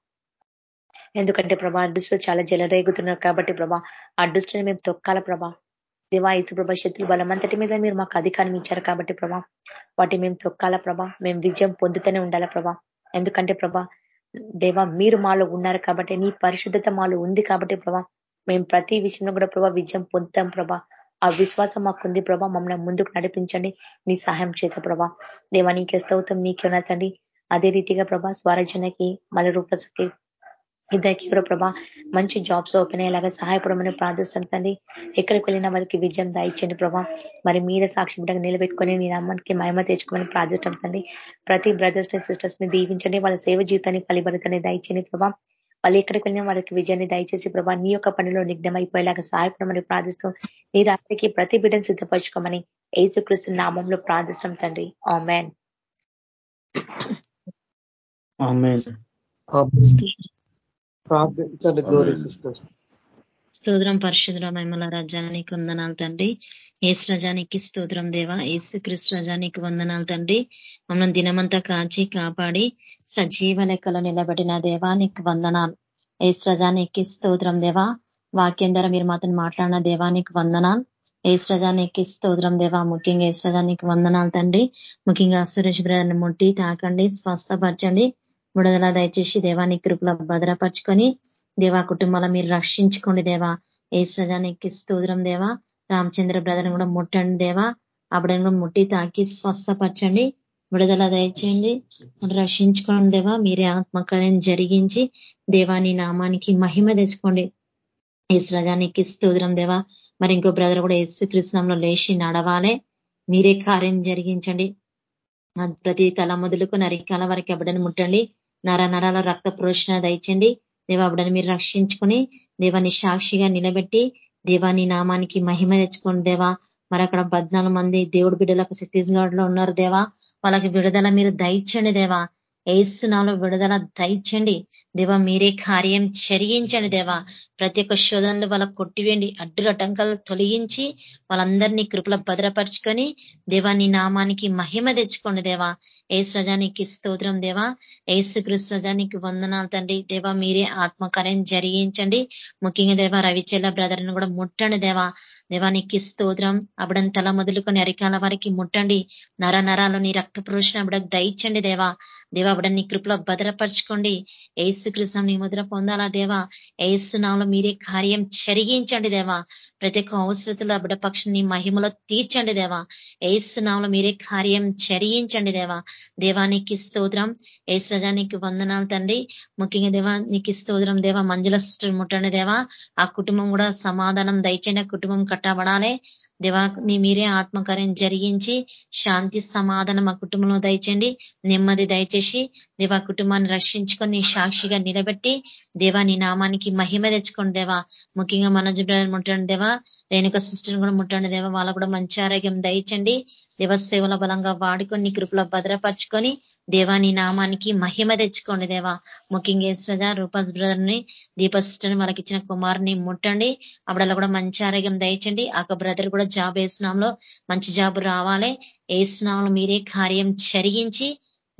ఎందుకంటే ప్రభా అడ్డుస్తులు చాలా జలరేగుతున్నారు కాబట్టి ప్రభా అడ్డుస్తుని మేము తొక్కాల ప్రభా. దేవా ఇసు ప్రభా శత్రు బలమంతటి మీద మీరు మాకు అధికారం ఇచ్చారు కాబట్టి ప్రభా వాటి మేము తొక్కాల ప్రభా. మేము విజయం పొందుతూనే ఉండాలా ప్రభా. ఎందుకంటే ప్రభా దేవా మీరు మాలో ఉన్నారు కాబట్టి నీ పరిశుద్ధత మాలో ఉంది కాబట్టి ప్రభా. మేము ప్రతి విషయంలో కూడా ప్రభా విజయం పొందుతాం ప్రభా. ఆ విశ్వాసం మాకుంది ప్రభా. మమ్మల్ని ముందుకు నడిపించండి. నీ సహాయం చేత ప్రభా. దేవా నీకే స్తౌతం నీకే తండ్రి. అదే రీతిగా ప్రభా స్వరజనకి మల రూపకి ఇద్దరికి కూడా ప్రభా మంచి జాబ్స్ ఓపెన్ అయ్యేలాగా సహాయపడమని ప్రార్థిస్తుంటండి ఎక్కడికి వెళ్ళినా వారికి విజయం దాయించండి ప్రభా. మరి మీరే సాక్షి బిడ్డగా నిలబెట్టుకొని నీ నమ్మకి మహిమ తెచ్చుకోమని ప్రార్థిస్తుంటండి ప్రతి బ్రదర్స్ సిస్టర్స్ని దీవించండి. వాళ్ళ సేవ జీవితాన్ని ఫలిభరితని దయచండి ప్రభా. వాళ్ళు ఎక్కడికి వెళ్ళినా వారికి విజయాన్ని దయచేసి ప్రభా నీ యొక్క పనిలో నిఘ్నమైపోయేలాగా సహాయపడమని ప్రార్థిస్తూ నీ రాత్రికి ప్రతి బిడ్డను సిద్ధపరచుకోమని ఏసుక్రీస్తు నామంలో ప్రార్థిస్తాం తండ్రి. ఆమెన్. ప్రార్థించండి గౌరీ సిస్టర్ స్తోత్రం పరిశుద్ర మహిమల రజానికి వందనాలు తండ్రి. ఏసు రజానికి స్తోత్రం దేవ. ఏసు క్రిస్ రజానికి వందనాలు తండ్రి. మమ్మల్ని దినమంతా కాచి కాపాడి సజీవ లెక్కలో నిలబడిన దేవానికి వందనాలు. ఏసు రజానికి స్తోత్రం దేవా. వాక్యం ద్వారా మీరు మాత్రం మాట్లాడిన దేవానికి వందనాలు. ఏసు రజానికి స్తోత్రం దేవా. ముఖ్యంగా ఏసు రజానికి వందనాలు తండ్రి. ముఖ్యంగా సురేష్ బ్రదర్ని ముట్టి తాకండి స్వస్థపరచండి. విడుదల దయచేసి దేవాన్ని కృపలో భద్రపరచుకొని దేవా కుటుంబాల మీరు రక్షించుకోండి దేవా. ఏ సజానికి స్తోత్రం దేవా. రామచంద్ర బ్రదర్ కూడా ముట్టండి దేవా. అప్పుడైనా కూడా ముట్టి తాకి స్వస్థపరచండి. విడుదల దయచేయండి. రక్షించుకోండి దేవా. మీరే ఆత్మకార్యం జరిగించి దేవాని నామానికి మహిమ తెచ్చుకోండి. ఈ సజానికి స్తోత్రం దేవా. మరి ఇంకో బ్రదర్ కూడా ఎస్ కృష్ణంలో లేచి నడవాలే. మీరే కార్యం జరిగించండి. ప్రతి తల మొదలుకు నరికాల వరకు ఎవడని ముట్టండి. నర నరాల రక్త ప్రోషణ దయచండి. దేవాబుడని మీరు రక్షించుకొని దేవాన్ని సాక్షిగా నిలబెట్టి దేవాని నామానికి మహిమ తెచ్చుకోండి దేవా. మరి అక్కడ పద్నాలుగు మంది దేవుడు బిడ్డలకు ఛత్తీస్గఢ్లో ఉన్నారు దేవా. వాళ్ళకి విడుదల మీరు దయచండి దేవా. ఏసునాలో విడుదల దయచండి దేవా మీరే కార్యం చెరిగించండి దేవా. ప్రతి ఒక్క శోధనలు వాళ్ళ కొట్టివేండి అడ్డురటంకాలు తొలగించి వాళ్ళందరినీ కృపల భద్రపరుచుకొని దేవా నీ నామానికి మహిమ తెచ్చుకోండి దేవా. ఏసు రజానికి స్తోత్రం దేవా. ఏసు కృష్ణజానికి వందనాలు తండ్రి. దేవా మీరే ఆత్మకార్యం జరిగించండి. ముఖ్యంగా దేవా రవిచెల్ల బ్రదర్ని కూడా ముట్టండి దేవా. దేవానికి స్తోత్రం. అబడం తల మొదలుకొని అరికాల వారికి ముట్టండి. నర నరాలని రక్త పురుషుని అబడకు దయచండి దేవా. దేవా అబడం నీ కృపలో భద్రపరచుకోండి. ఏసు కృష్ణం నీ ముద్ర పొందాలా దేవా? ఏసు నాలో మీరే కార్యం చెరిగించండి దేవా. ప్రతి ఒక్క అవసరతలో అబడ పక్షుని మహిమలో తీర్చండి దేవా. ఏసు నామలో మీరే కార్యం చెరిగించండి దేవా. దేవానికి స్తోత్రం. ఏసు రజానికి వందనాలు తండ్రి. ముఖ్యంగా దేవా నీకు స్తోత్రం దేవా. మంజుల సిస్టర్ ముట్టండి దేవా. ఆ కుటుంబం కూడా సమాధానం దయచండి కుటుంబం కట్టబడాలి దేవా నీ మీరే ఆత్మకార్యం జరిగించి శాంతి సమాధానం మా కుటుంబంలో దయచండి నెమ్మది దయచేసి దేవా కుటుంబాన్ని రక్షించుకొని సాక్షిగా నిలబెట్టి దేవా నీ నామానికి మహిమ తెచ్చుకోండి దేవా. ముఖ్యంగా మనోజ్ బ్రదర్ ముట్టండి దేవా. రేణుక సిస్టర్ కూడా ముట్టండి దేవా. వాళ్ళకు కూడా మంచి ఆరోగ్యం దయచండి దేవ సేవల బలంగా వాడుకొని నీ కృపలో భద్రపరచుకొని దేవా నీ నామానికి మహిమ తెచ్చుకోండి దేవా. ముఖ్యంగా ఏసజ రూపాస్ బ్రదర్ని దీప వాళ్ళకి ఇచ్చిన కుమార్ని ముట్టండి. అప్పుడల్లా కూడా మంచి ఆరోగ్యం దయచండి ఆ బ్రదర్ కూడా జాబ్ వేసినాంలో మంచి జాబ్ రావాలి. వేసినాంలో మీరే కార్యం జరిగించి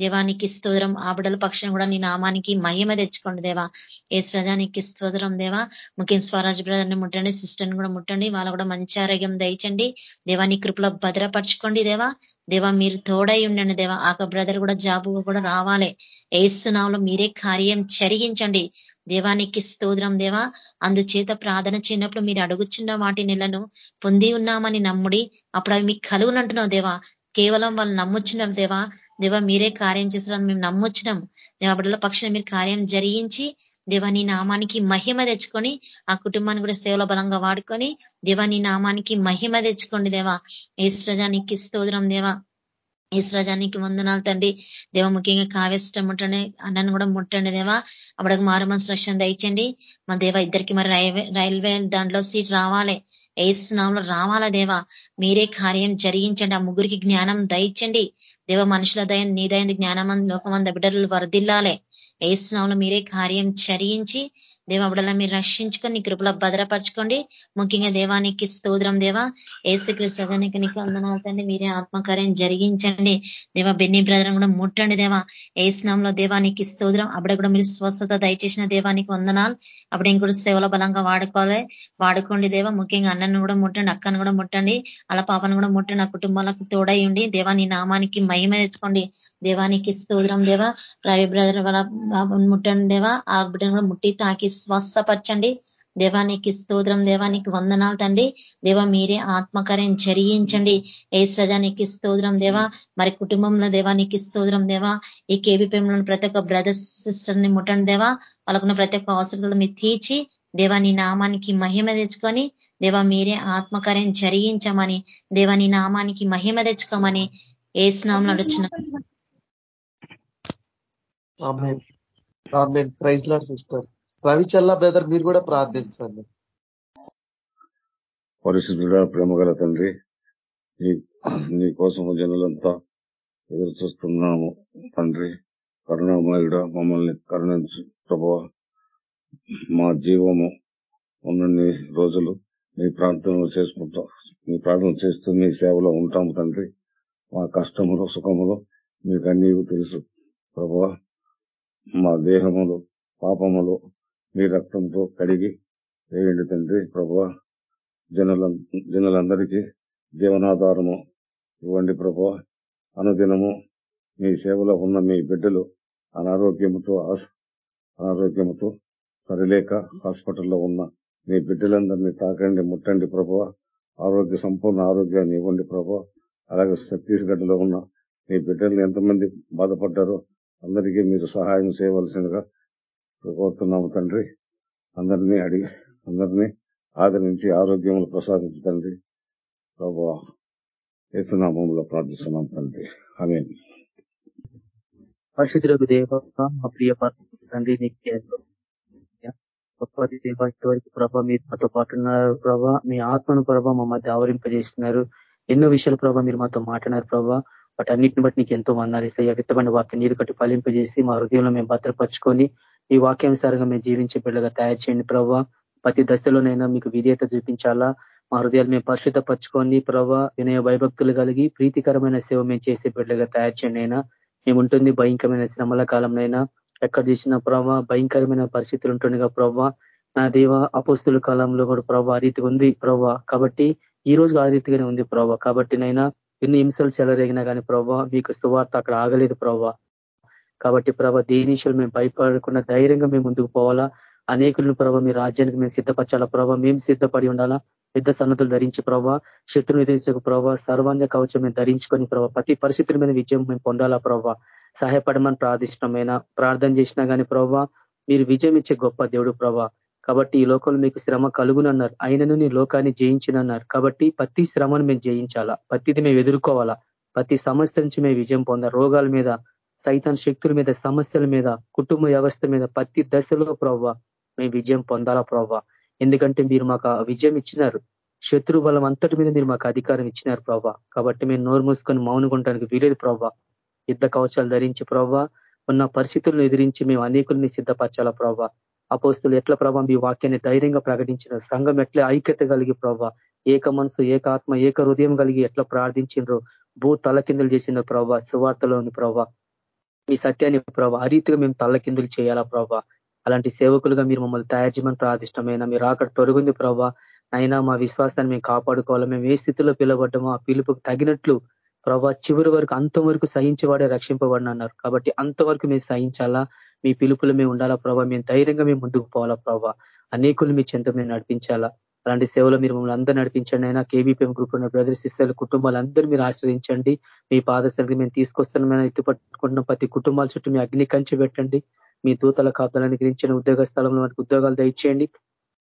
దేవానికి స్తోత్రం. ఆబడల పక్షం కూడా నీ నామానికి మహిమ తెచ్చుకోండి దేవా. ఏ సజానికి స్తోత్రం దేవా. ముఖ్యం స్వరాజ్ బ్రదర్ని ముట్టండి సిస్టర్ని కూడా ముట్టండి. వాళ్ళు కూడా మంచి ఆరోగ్యం దయచండి. దేవాని కృపలో భద్రపరచుకోండి దేవా. దేవా మీరు తోడై ఉండండి దేవా. ఆ బ్రదర్ కూడా జాబు కూడా రావాలి. ఏసునాంలో మీరే కార్యం జరిగించండి. దేవానికి స్తోత్రం దేవా. అందుచేత ప్రార్థన చేయనప్పుడు మీరు అడుగుచున్న వాటి నెలను పొంది ఉన్నామని నమ్ముడి అప్పుడు అవి మీకు కలుగునంటున్నావు దేవా. కేవలం వాళ్ళు నమ్ముచ్చినారు దేవా. దేవా మీరే కార్యం చేస్తున్నారని మేము నమ్ముచ్చినాం. దేవా బిడ్డల పక్షాన మీరు కార్యం జరిగించి దేవా నీ నామానికి మహిమ తెచ్చుకొని ఆ కుటుంబాన్ని కూడా సేవల బలంగా వాడుకొని దేవా నీ నామానికి మహిమ తెచ్చుకోండి దేవా. ఈశ్వజానికి స్తోత్రం దేవా. ఈశ్వరాజానికి వందనాలు తండ్రి. దేవ ముఖ్యంగా కావ్యష్టం ముట్టండి అన్నను కూడా ముట్టండి దేవా. అప్పటికి మనసు రక్షణ దయచండి మా దేవ ఇద్దరికి మరి రైల్వే దాంట్లో సీట్ రావాలి. ఏసునాంలో రావాలా దేవా? మీరే కార్యం జరిగించండి. ఆ ముగ్గురికి జ్ఞానం దయించండి. దేవ మనుషుల దయ నీ దయంది జ్ఞానం లోకమంద బిడ్డలు వరదిల్లాలే. ఏసునాంలో మీరే కార్యం చరించి దేవ బిడ్డల మీరు రక్షించుకొని నీ కృపలో భద్రపరచుకోండి. ముఖ్యంగా దేవానికి స్తోత్రం దేవా. ఏసుకృష్ణానికి నీకు వందనాలు మీరే ఆత్మకార్యం జరిగించండి. దేవా బెన్ని బ్రదర్ కూడా ముట్టండి దేవా. ఏసునాంలో దేవానికి స్తోత్రం. అప్పుడే కూడా మీరు స్వస్థత దయచేసిన దేవానికి వందనాలు. అప్పుడు ఇంకోటి సేవల బలంగా వాడుకోవాలి. వాడుకోండి దేవా. ముఖ్యంగా అన్నను కూడా ముట్టండి అక్కను కూడా ముట్టండి. అలా పాపను కూడా ముట్టండి ఆ కుటుంబాలకు తోడై ఉండి దేవా నీ నామానికి మహిమ తెచ్చుకోండి. దేవానికి స్తోత్రం దేవా. రవి బ్రదర్ వాళ్ళ ముట్టండి దేవా. ఆ బిడ్డను కూడా ముట్టి తాకి స్వస్థపరచండి. దేవానికి స్తోత్రం దేవానికి వందనాలు తండి దేవ మీరే ఆత్మకార్యం జరిగించండి. ఏ సజానికి స్తోత్రం దేవా? మరి కుటుంబంలో దేవానికి స్తోత్రం దేవా? ఈ కేబీపీఎంలో ప్రతి ఒక్క బ్రదర్ సిస్టర్ని ముట్టండి దేవా. వాళ్ళకున్న ప్రతి ఒక్క అవసరాలు మీరు తీర్చి దేవా నీ నామానికి మహిమ తెచ్చుకొని దేవా మీరే ఆత్మకార్యం జరిగించమని దేవాని నామానికి మహిమ తెచ్చుకోమని ఏ స్నామం నడుచున్న praise lord sister. Ravichalla brother మీరు కూడా ప్రార్థించండి. పరిశుద్ధుడా ప్రేమగల తండ్రి నీ కోసం జనులంతా ఎదురు చూస్తున్నాము తండ్రి. కరుణామయుడ మమ్మల్ని కరుణించు ప్రభావ. మా జీవము ఉన్నన్ని రోజులు మీ ప్రాంతంలో చేసుకుంటాం. మీ ప్రార్థన చేస్తూ మీ సేవలో ఉంటాము తండ్రి. మా కష్టములు సుఖములు మీకు అన్నీ తెలుసు ప్రభా మా దేహములు పాపములు మీ రక్తంతో కడిగి వేయండి తండ్రి ప్రభా జనుల జనులందరికీ జీవనాధారము ఇవ్వండి ప్రభా అనుదినము మీ సేవలో ఉన్న మీ బిడ్డలు అనారోగ్యముతో అనారోగ్యముతో సరిలేక హాస్పిటల్లో ఉన్న మీ బిడ్డలందరినీ తాకండి ముట్టండి ప్రభా ఆరోగ్య సంపూర్ణ ఆరోగ్యాన్ని ఇవ్వండి ప్రభా అలాగే ఛత్తీస్గఢ్లో ఉన్న మీ బిడ్డలు ఎంతమంది బాధపడ్డారో అందరికీ మీరు సహాయం చేయవలసిందిగా కోరుతున్నాము తండ్రి. అందరినీ అడిగి అందరినీ ఆదరించి ఆరోగ్యములు ప్రసాదించండి ప్రభా ఏసునామంలో ప్రార్థిస్తున్నాం తండ్రి. ఆమె పరిశుద్ధులకు దేవ మా ప్రియ తండ్రి నీకు గొప్పది దేవ ఇటువరకు ప్రభా మీరు మాతో పాటు ఉన్నారు ప్రభా. మీ ఆత్మను ప్రభా మా మధ్య ఆవరింపజేస్తున్నారు. ఎన్నో విషయాలు ప్రభా మీరు మాతో మాట్లాడారు ప్రభా. వాటి అన్నింటిని బట్టి నీకు ఎంతో వందాలు ఇస్తాయి. విత్తబడిన వాక్యం నీరు కట్టి ఫలింపజేసి మా హృదయంలో మేము భద్రపరుచుకొని ఈ వాక్యానుసారంగా మేము జీవించే బిడ్డగా తయారు చేయండి ప్రభా. ప్రతి దశలోనైనా మీకు విధేయత చూపించాలా? మా హృదయాలు మేము పరిశుద్ధపరచుకొని ప్రభా వినయ భయభక్తులు కలిగి ప్రీతికరమైన సేవ మేము చేసే బిడ్డగా తయారు చేయండి అయినా. మేము ఉంటుంది భయంకరమైన శ్రమల కాలంలోనైనా. ఎక్కడ చూసిన ప్రభావ భయంకరమైన పరిస్థితులు ఉంటుండగా ప్రభావ నా దేవ అపోస్తుల కాలంలో కూడా ప్రభావ ఆ రీతిగా ఉంది ప్రభావ కాబట్టి ఈ రోజు ఆ రీతిగానే ఉంది ప్రభావ కాబట్టి నైనా ఎన్ని హింసలు చెలరేగినా కానీ ప్రభావ మీకు సువార్త అక్కడ ఆగలేదు ప్రభావ కాబట్టి ప్రభా దేనీశలు మేము భయపడకుండా ధైర్యంగా మేము ముందుకు పోవాలా? అనేకులను ప్రభావ మీ రాజ్యానికి మేము సిద్ధపరచాలా? ప్రభావ మేము సిద్ధపడి ఉండాలా? పెద్ద సన్నతులు ధరించి ప్రభావ శత్రుని ఎదిరించక ప్రభావ సర్వాంగ కవచం మేము ధరించుకొని ప్రభావ ప్రతి పరిస్థితుల మీద విజయం మేము పొందాలా ప్రభావ సహాయపడమని ప్రార్థిష్టమైన ప్రార్థన చేసినా కానీ ప్రభావ మీరు విజయం ఇచ్చే గొప్ప దేవుడు ప్రభా. కాబట్టి ఈ లోకంలో మీకు శ్రమ కలుగునన్నారు. ఆయనను నీ లోకాన్ని జయించినన్నారు. కాబట్టి ప్రతి శ్రమను మేము జయించాలా? ప్రతిది మేము ఎదుర్కోవాలా? ప్రతి సమస్య నుంచి మేము విజయం పొందాలి? రోగాల మీద సైతాన్ శక్తుల మీద సమస్యల మీద కుటుంబ వ్యవస్థ మీద ప్రతి దశలో ప్రవ్వ మేము విజయం పొందాలా ప్రవ్వ? ఎందుకంటే మీరు మాకు విజయం ఇచ్చినారు. శత్రు బలం అంతటి మీద మీరు మాకు అధికారం ఇచ్చినారు ప్రవ్వ. కాబట్టి మేము నోరు మూసుకొని మౌనుకుంటానికి వీలేదు ప్రవ్వ. యుద్ధ కవచాలు ధరించి ప్రభావ ఉన్న పరిస్థితులను ఎదిరించి మేము అనేకుల్ని సిద్ధపరచాలా ప్రవ్వ? అపోస్తులు ఎట్ల ప్రభావ మీ వాక్యాన్ని ధైర్యంగా ప్రకటించిన? సంఘం ఎట్లా ఐక్యత కలిగి ప్రభావ ఏక మనసు ఏక ఆత్మ ఏక హృదయం కలిగి ఎట్లా ప్రార్థించిండ్రో? భూ తలకిందులు చేసిన ప్రభావ సువార్తలోని ప్రభావ మీ సత్యాన్ని ప్రభావ ఆ రీతిగా మేము తల్లకిందులు చేయాలా ప్రభావ అలాంటి సేవకులుగా మీరు మమ్మల్ని తయారు చేయమని ప్రార్థిష్టమైన మీరు అక్కడ తొలగింది ప్రభావ అయినా మా విశ్వాసాన్ని మేము కాపాడుకోవాలా? మేము ఏ స్థితిలో పిలవడ్డమో ఆ పిలుపుకు తగినట్లు ప్రభా చివరి వరకు అంతవరకు సహించేవాడే రక్షింపబడిన అన్నారు కాబట్టి అంతవరకు మేము సహించాలా? మీ పిలుపులు మేము ఉండాలా ప్రభావ మేము ధైర్యంగా మేము ముందుకు పోవాలా ప్రభావ అనేకులు మీ చెంత మేము నడిపించాలా? అలాంటి సేవలు మీరు మమ్మల్ని అందరూ నడిపించండి అయినా కేబీపీఎం గ్రూప్ ఉన్న బ్రదర్ సిస్టర్లు కుటుంబాలందరూ మీరు ఆశ్రయించండి మీ పాదశలకి మేము తీసుకొస్తున్నామని ఎత్తుపట్టుకుంటున్న ప్రతి కుటుంబాల చుట్టూ మీ అగ్ని కంచి పెట్టండి. మీ దూతల కాపులను గురించిన ఉద్యోగ స్థలంలో మనకు ఉద్యోగాలు దయచేయండి.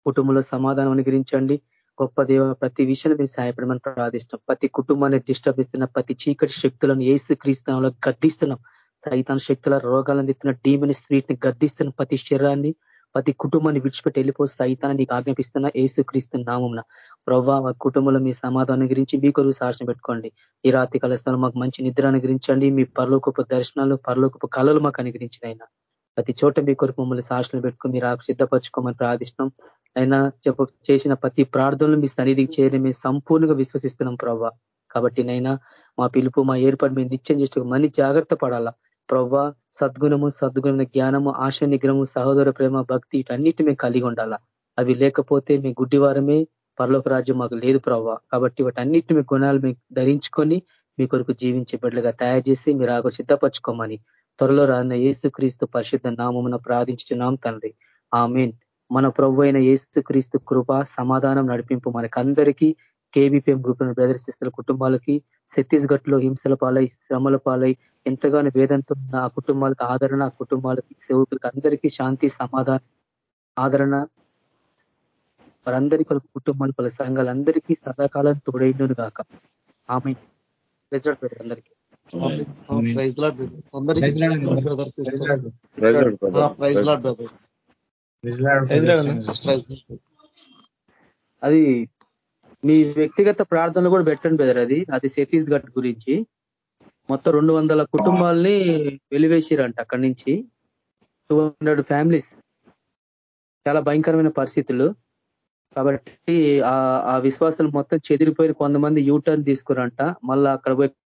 కుటుంబంలో సమాధానం అనుగ్రహించండి. గొప్ప దేవ ప్రతి విషయాన్ని మీరు సహాయపడమని ప్రార్థిస్తున్నాం. ప్రతి కుటుంబాన్ని డిస్టర్బ్ ఇస్తున్న ప్రతి చీకటి శక్తులను ఏసు క్రీస్తునంలో గద్దిస్తున్నాం. సైతాన్ శక్తుల రోగాలను తిప్పిన డీమని స్త్రీని గద్దిస్తున్న ప్రతి శరీరాన్ని ప్రతి కుటుంబాన్ని విడిచిపెట్టి వెళ్ళిపోతే సైతాన్ని నీకు ఆజ్ఞాపిస్తున్న ఏసు క్రీస్తు నామం ప్రవ్వా మా కుటుంబంలో మీ సమాధానం గురించి మీ కొరకు సాక్షణ పెట్టుకోండి. ఈ రాత్రి కలస్థలం మాకు మంచి నిద్ర అనుగ్రించండి మీ పరలోకపు దర్శనాలు పరలోకపు కళలు మాకు అనుగ్రహించిన అయినా ప్రతి చోట మీ కొరకు మమ్మల్ని సాక్షణ పెట్టుకుని మీరు సిద్ధపరచుకోమని ప్రార్థిస్తున్నాం. అయినా చెప్ప చేసిన ప్రతి ప్రార్థనలు మీ సన్నిధికి చేరి మేము సంపూర్ణంగా విశ్వసిస్తున్నాం ప్రవ్వా. కాబట్టి నైనా మా పిలుపు మా ఏర్పాటు మేము నిత్యం చేస్తూ మళ్ళీ జాగ్రత్త పడాలా? ప్రవ్వా సద్గుణము సద్గుణ జ్ఞానము ఆశ నిగ్రహము సహోదర ప్రేమ భక్తి ఇటన్నిటి మేము కలిగి ఉండాలా? అవి లేకపోతే మీ గుడ్డివారమే పరలోక రాజ్యం మాకు లేదు ప్రవ్వ. కాబట్టి వాటన్నిటి మీ గుణాలు మీ ధరించుకొని మీ కొరకు జీవించే బిడ్డలుగా తయారు చేసి మీరు ఆకు సిద్ధపరచుకోమని త్వరలో రాన్న క్రీస్తు పరిశుద్ధ నామమున ప్రార్థించున్నాం తండ్రి. ఆమెన్. మన ప్రభు అయిన క్రీస్తు కృప సమాధానం నడిపింపు మనకందరికీ కేబీపీఎం గ్రూప్ ప్రదర్శిస్తున్న కుటుంబాలకి ఛత్తీస్గఢ్లో హింసల పాలై శ్రమల పాలై ఎంతగానో వేదంతో ఉన్న ఆ కుటుంబాలకు ఆదరణ ఆ కుటుంబాలకి సేవకులకి అందరికీ శాంతి సమాధానం ఆదరణ. వారందరి కొరకు కుటుంబాలు పలు సంఘాలందరికీ సదాకాలం తోడైండును కాక ఆమె అందరికీ. అది మీ వ్యక్తిగత ప్రార్థనలు కూడా పెట్టండి బెదర్ అది. అది ఛత్తీస్గఢ్ గురించి. మొత్తం రెండు వందల కుటుంబాలని వెలివేసిరంట అక్కడి నుంచి. టూ హండ్రెడ్ ఫ్యామిలీస్ చాలా భయంకరమైన పరిస్థితులు. కాబట్టి ఆ విశ్వాసాలు మొత్తం చెదిరిపోయిన కొంతమంది యూటర్న్ తీసుకురంట. మళ్ళా అక్కడ పోయి